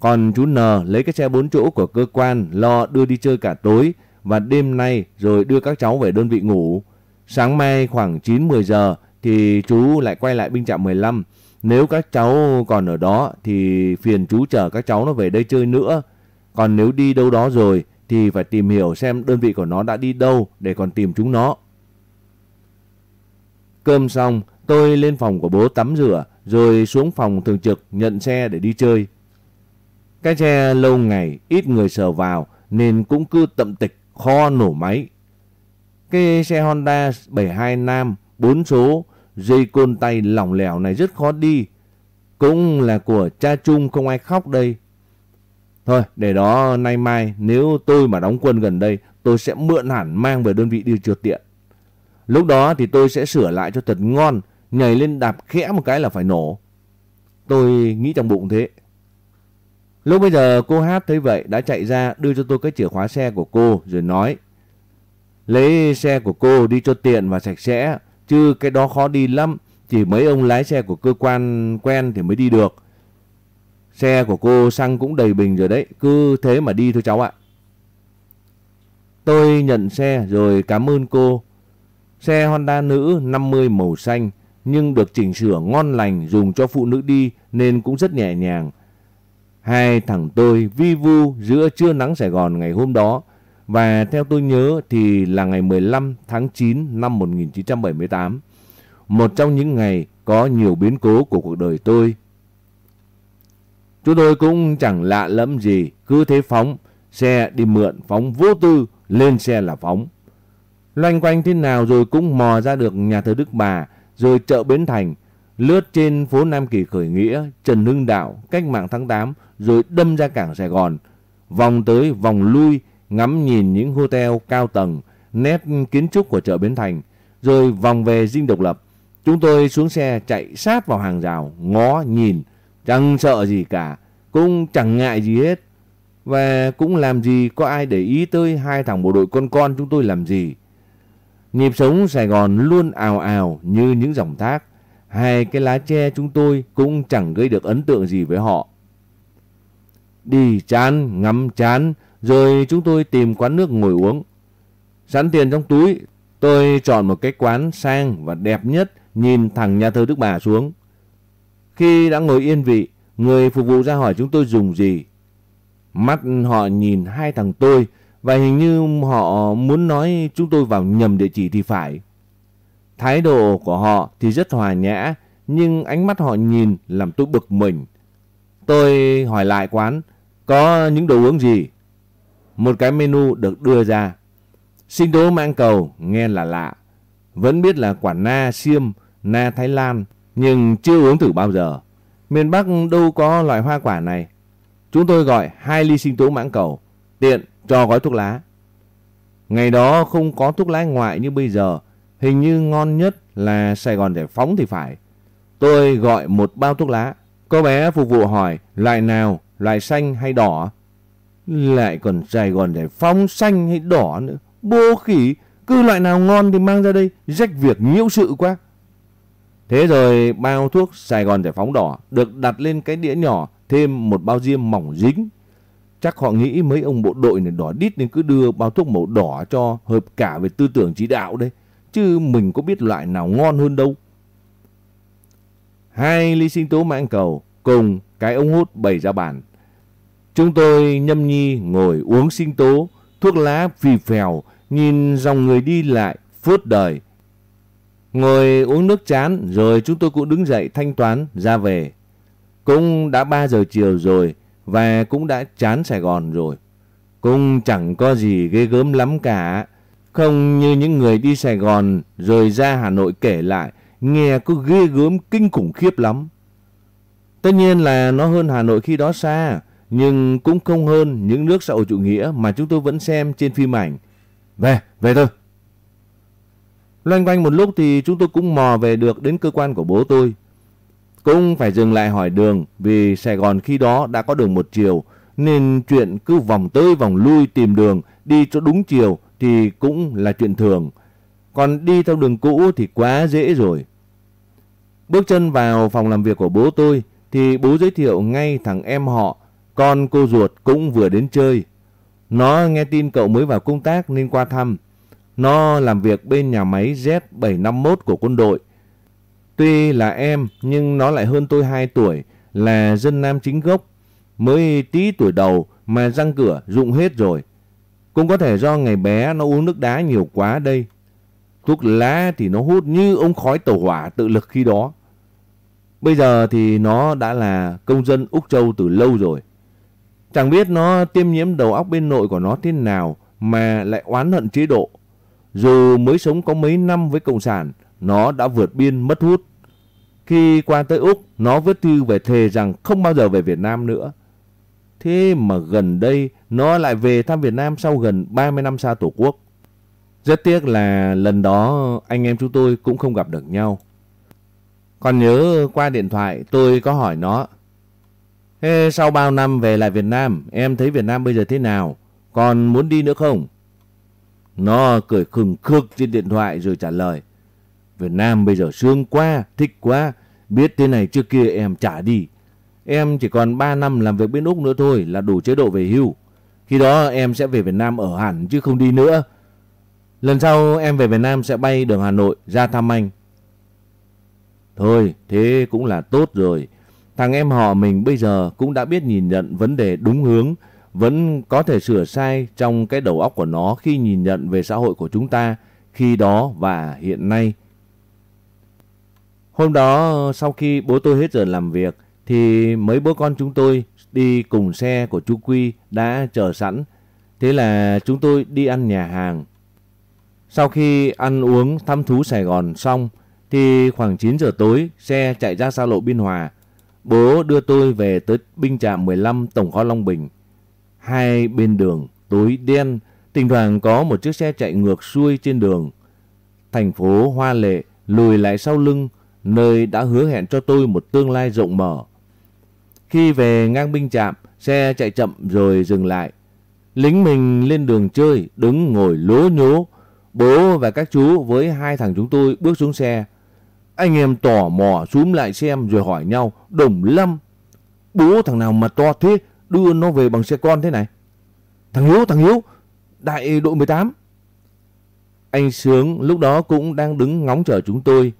Còn chú N lấy cái xe 4 chỗ của cơ quan lo đưa đi chơi cả tối và đêm nay rồi đưa các cháu về đơn vị ngủ. Sáng mai khoảng 9-10 giờ thì chú lại quay lại binh trạm 15. Nếu các cháu còn ở đó thì phiền chú chở các cháu nó về đây chơi nữa. Còn nếu đi đâu đó rồi thì phải tìm hiểu xem đơn vị của nó đã đi đâu để còn tìm chúng nó. Cơm xong, tôi lên phòng của bố tắm rửa rồi xuống phòng thường trực nhận xe để đi chơi. Cái xe lâu ngày ít người sờ vào nên cũng cứ tậm tịch kho nổ máy. Cái xe Honda 72 Nam 4 số Dây côn tay lỏng lẻo này rất khó đi. Cũng là của cha chung không ai khóc đây. Thôi, để đó nay mai nếu tôi mà đóng quân gần đây, tôi sẽ mượn hẳn mang về đơn vị đi trượt tiện. Lúc đó thì tôi sẽ sửa lại cho thật ngon, nhảy lên đạp khẽ một cái là phải nổ. Tôi nghĩ trong bụng thế. Lúc bây giờ cô Hát thấy vậy đã chạy ra đưa cho tôi cái chìa khóa xe của cô rồi nói, Lấy xe của cô đi cho tiện và sạch sẽ, Chứ cái đó khó đi lắm. Chỉ mấy ông lái xe của cơ quan quen thì mới đi được. Xe của cô xăng cũng đầy bình rồi đấy. Cứ thế mà đi thôi cháu ạ. Tôi nhận xe rồi cảm ơn cô. Xe Honda nữ 50 màu xanh nhưng được chỉnh sửa ngon lành dùng cho phụ nữ đi nên cũng rất nhẹ nhàng. Hai thằng tôi vi vu giữa trưa nắng Sài Gòn ngày hôm đó và theo tôi nhớ thì là ngày 15 tháng 9 năm 1978, một trong những ngày có nhiều biến cố của cuộc đời tôi. Chúng tôi cũng chẳng lạ lẫm gì, cứ thế phóng, xe đi mượn phóng vô tư, lên xe là phóng. Loanh quanh thế nào rồi cũng mò ra được nhà thờ Đức Bà, rồi chợ Bến Thành, lướt trên phố Nam Kỳ Khởi Nghĩa, Trần Hưng Đạo, cách mạng tháng 8, rồi đâm ra cảng Sài Gòn. Vòng tới vòng lui, ngắm nhìn những hotel cao tầng, nét kiến trúc của chợ Bến Thành, rồi vòng về Dinh Độc Lập. Chúng tôi xuống xe chạy sát vào hàng rào, ngó nhìn, chẳng sợ gì cả, cũng chẳng ngại gì hết. Và cũng làm gì có ai để ý tới hai thằng bộ đội con con chúng tôi làm gì. Nhịp sống Sài Gòn luôn ào ào như những dòng thác. Hai cái lá tre chúng tôi cũng chẳng gây được ấn tượng gì với họ. Đi chán, ngắm chán, rồi chúng tôi tìm quán nước ngồi uống. Sẵn tiền trong túi, tôi chọn một cái quán sang và đẹp nhất nhìn thẳng nhà thờ Đức Bà xuống. Khi đã ngồi yên vị, người phục vụ ra hỏi chúng tôi dùng gì. Mắt họ nhìn hai thằng tôi và hình như họ muốn nói chúng tôi vào nhầm địa chỉ thì phải. Thái độ của họ thì rất hòa nhã, nhưng ánh mắt họ nhìn làm tôi bực mình. Tôi hỏi lại quán, có những đồ uống gì? Một cái menu được đưa ra. Sinh tố mang cầu, nghe là lạ. Vẫn biết là quả na xiêm, na Thái Lan, nhưng chưa uống thử bao giờ. Miền Bắc đâu có loại hoa quả này. Chúng tôi gọi hai ly sinh tố mãng cầu, tiện cho gói thuốc lá. Ngày đó không có thuốc lá ngoại như bây giờ, hình như ngon nhất là Sài Gòn Giải Phóng thì phải. Tôi gọi một bao thuốc lá. Cô bé phục vụ hỏi loại nào, loại xanh hay đỏ? Lại còn Sài Gòn Giải Phóng xanh hay đỏ nữa. Bố khỉ, cứ loại nào ngon thì mang ra đây, rách việc nhiễu sự quá. Thế rồi bao thuốc Sài Gòn Giải Phóng đỏ được đặt lên cái đĩa nhỏ thêm một bao diêm mỏng dính. Chắc họ nghĩ mấy ông bộ đội này đỏ đít nên cứ đưa bao thuốc màu đỏ cho hợp cả về tư tưởng chỉ đạo đây. Chứ mình có biết loại nào ngon hơn đâu. Hai ly sinh tố mãng cầu cùng cái ống hút bày ra bàn. Chúng tôi nhâm nhi ngồi uống sinh tố, thuốc lá phì phèo, nhìn dòng người đi lại, phớt đời. Ngồi uống nước chán rồi chúng tôi cũng đứng dậy thanh toán ra về. Cũng đã 3 giờ chiều rồi và cũng đã chán Sài Gòn rồi. Cũng chẳng có gì ghê gớm lắm cả. Không như những người đi Sài Gòn rồi ra Hà Nội kể lại, nghe có ghê gớm kinh khủng khiếp lắm. Tất nhiên là nó hơn Hà Nội khi đó xa, nhưng cũng không hơn những nước xã hội chủ nghĩa mà chúng tôi vẫn xem trên phim ảnh. Về, về thôi. Loanh quanh một lúc thì chúng tôi cũng mò về được đến cơ quan của bố tôi. Cũng phải dừng lại hỏi đường vì Sài Gòn khi đó đã có đường một chiều nên chuyện cứ vòng tới vòng lui tìm đường đi cho đúng chiều thì cũng là chuyện thường. Còn đi theo đường cũ thì quá dễ rồi. Bước chân vào phòng làm việc của bố tôi thì bố giới thiệu ngay thằng em họ, con cô ruột cũng vừa đến chơi. Nó nghe tin cậu mới vào công tác nên qua thăm. Nó làm việc bên nhà máy Z751 của quân đội. Tuy là em nhưng nó lại hơn tôi 2 tuổi, là dân nam chính gốc. Mới tí tuổi đầu mà răng cửa rụng hết rồi. Cũng có thể do ngày bé nó uống nước đá nhiều quá đây. Thuốc lá thì nó hút như ông khói tàu hỏa tự lực khi đó. Bây giờ thì nó đã là công dân Úc Châu từ lâu rồi. Chẳng biết nó tiêm nhiễm đầu óc bên nội của nó thế nào mà lại oán hận chế độ. Dù mới sống có mấy năm với Cộng sản, nó đã vượt biên mất hút. Khi qua tới Úc, nó viết thư về thề rằng không bao giờ về Việt Nam nữa. Thế mà gần đây, nó lại về thăm Việt Nam sau gần 30 năm xa Tổ quốc. Rất tiếc là lần đó anh em chúng tôi cũng không gặp được nhau. Còn nhớ qua điện thoại tôi có hỏi nó. Thế sau bao năm về lại Việt Nam, em thấy Việt Nam bây giờ thế nào? Còn muốn đi nữa không? Nó cười khừng khực trên điện thoại rồi trả lời. Việt Nam bây giờ sướng quá, thích quá. Biết thế này trước kia em trả đi. Em chỉ còn 3 năm làm việc bên Úc nữa thôi là đủ chế độ về hưu. Khi đó em sẽ về Việt Nam ở hẳn chứ không đi nữa. Lần sau em về Việt Nam sẽ bay đường Hà Nội ra thăm anh. Thôi, thế cũng là tốt rồi. Thằng em họ mình bây giờ cũng đã biết nhìn nhận vấn đề đúng hướng, vẫn có thể sửa sai trong cái đầu óc của nó khi nhìn nhận về xã hội của chúng ta khi đó và hiện nay. Hôm đó sau khi bố tôi hết giờ làm việc thì mấy bố con chúng tôi đi cùng xe của chú Quy đã chờ sẵn. Thế là chúng tôi đi ăn nhà hàng. Sau khi ăn uống thăm thú Sài Gòn xong thì khoảng 9 giờ tối xe chạy ra xa lộ Biên Hòa. Bố đưa tôi về tới binh trạm 15 Tổng kho Long Bình. Hai bên đường tối đen, thỉnh thoảng có một chiếc xe chạy ngược xuôi trên đường. Thành phố Hoa Lệ lùi lại sau lưng, nơi đã hứa hẹn cho tôi một tương lai rộng mở. Khi về ngang binh trạm, xe chạy chậm rồi dừng lại. Lính mình lên đường chơi, đứng ngồi lố nhố. Bố và các chú với hai thằng chúng tôi bước xuống xe. Anh em tò mò xúm lại xem rồi hỏi nhau, đồng lâm. Bố thằng nào mà to thế, đưa nó về bằng xe con thế này. Thằng Hiếu, thằng Hiếu, đại đội 18. Anh Sướng lúc đó cũng đang đứng ngóng chờ chúng tôi.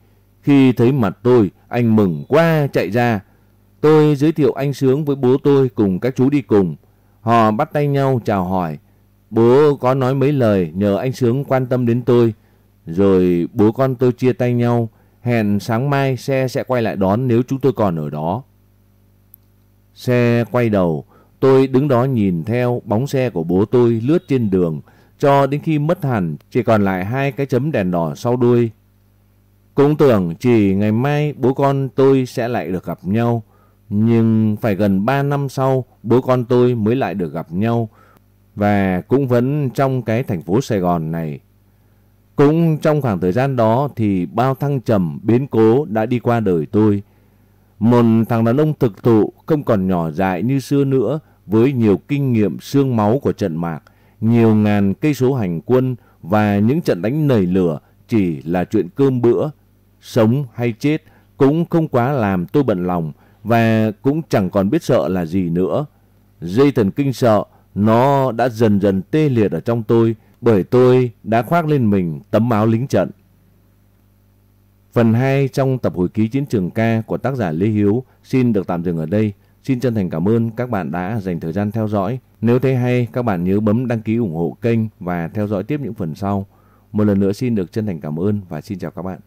Khi thấy mặt tôi, anh mừng quá chạy ra. Tôi giới thiệu anh Sướng với bố tôi cùng các chú đi cùng. Họ bắt tay nhau chào hỏi. Bố có nói mấy lời nhờ anh Sướng quan tâm đến tôi. Rồi bố con tôi chia tay nhau. Hẹn sáng mai xe sẽ quay lại đón nếu chúng tôi còn ở đó. Xe quay đầu. Tôi đứng đó nhìn theo bóng xe của bố tôi lướt trên đường cho đến khi mất hẳn chỉ còn lại hai cái chấm đèn đỏ sau đuôi. Cũng tưởng chỉ ngày mai bố con tôi sẽ lại được gặp nhau. Nhưng phải gần 3 năm sau bố con tôi mới lại được gặp nhau. Và cũng vẫn trong cái thành phố Sài Gòn này. Cũng trong khoảng thời gian đó thì bao thăng trầm biến cố đã đi qua đời tôi. Một thằng đàn ông thực thụ không còn nhỏ dại như xưa nữa với nhiều kinh nghiệm xương máu của trận mạc, nhiều ngàn cây số hành quân và những trận đánh nảy lửa chỉ là chuyện cơm bữa. Sống hay chết cũng không quá làm tôi bận lòng và cũng chẳng còn biết sợ là gì nữa. Dây thần kinh sợ nó đã dần dần tê liệt ở trong tôi bởi tôi đã khoác lên mình tấm áo lính trận. Phần 2 trong tập hồi ký chiến trường ca của tác giả Lê Hiếu xin được tạm dừng ở đây. Xin chân thành cảm ơn các bạn đã dành thời gian theo dõi. Nếu thấy hay, các bạn nhớ bấm đăng ký ủng hộ kênh và theo dõi tiếp những phần sau. Một lần nữa xin được chân thành cảm ơn và xin chào các bạn.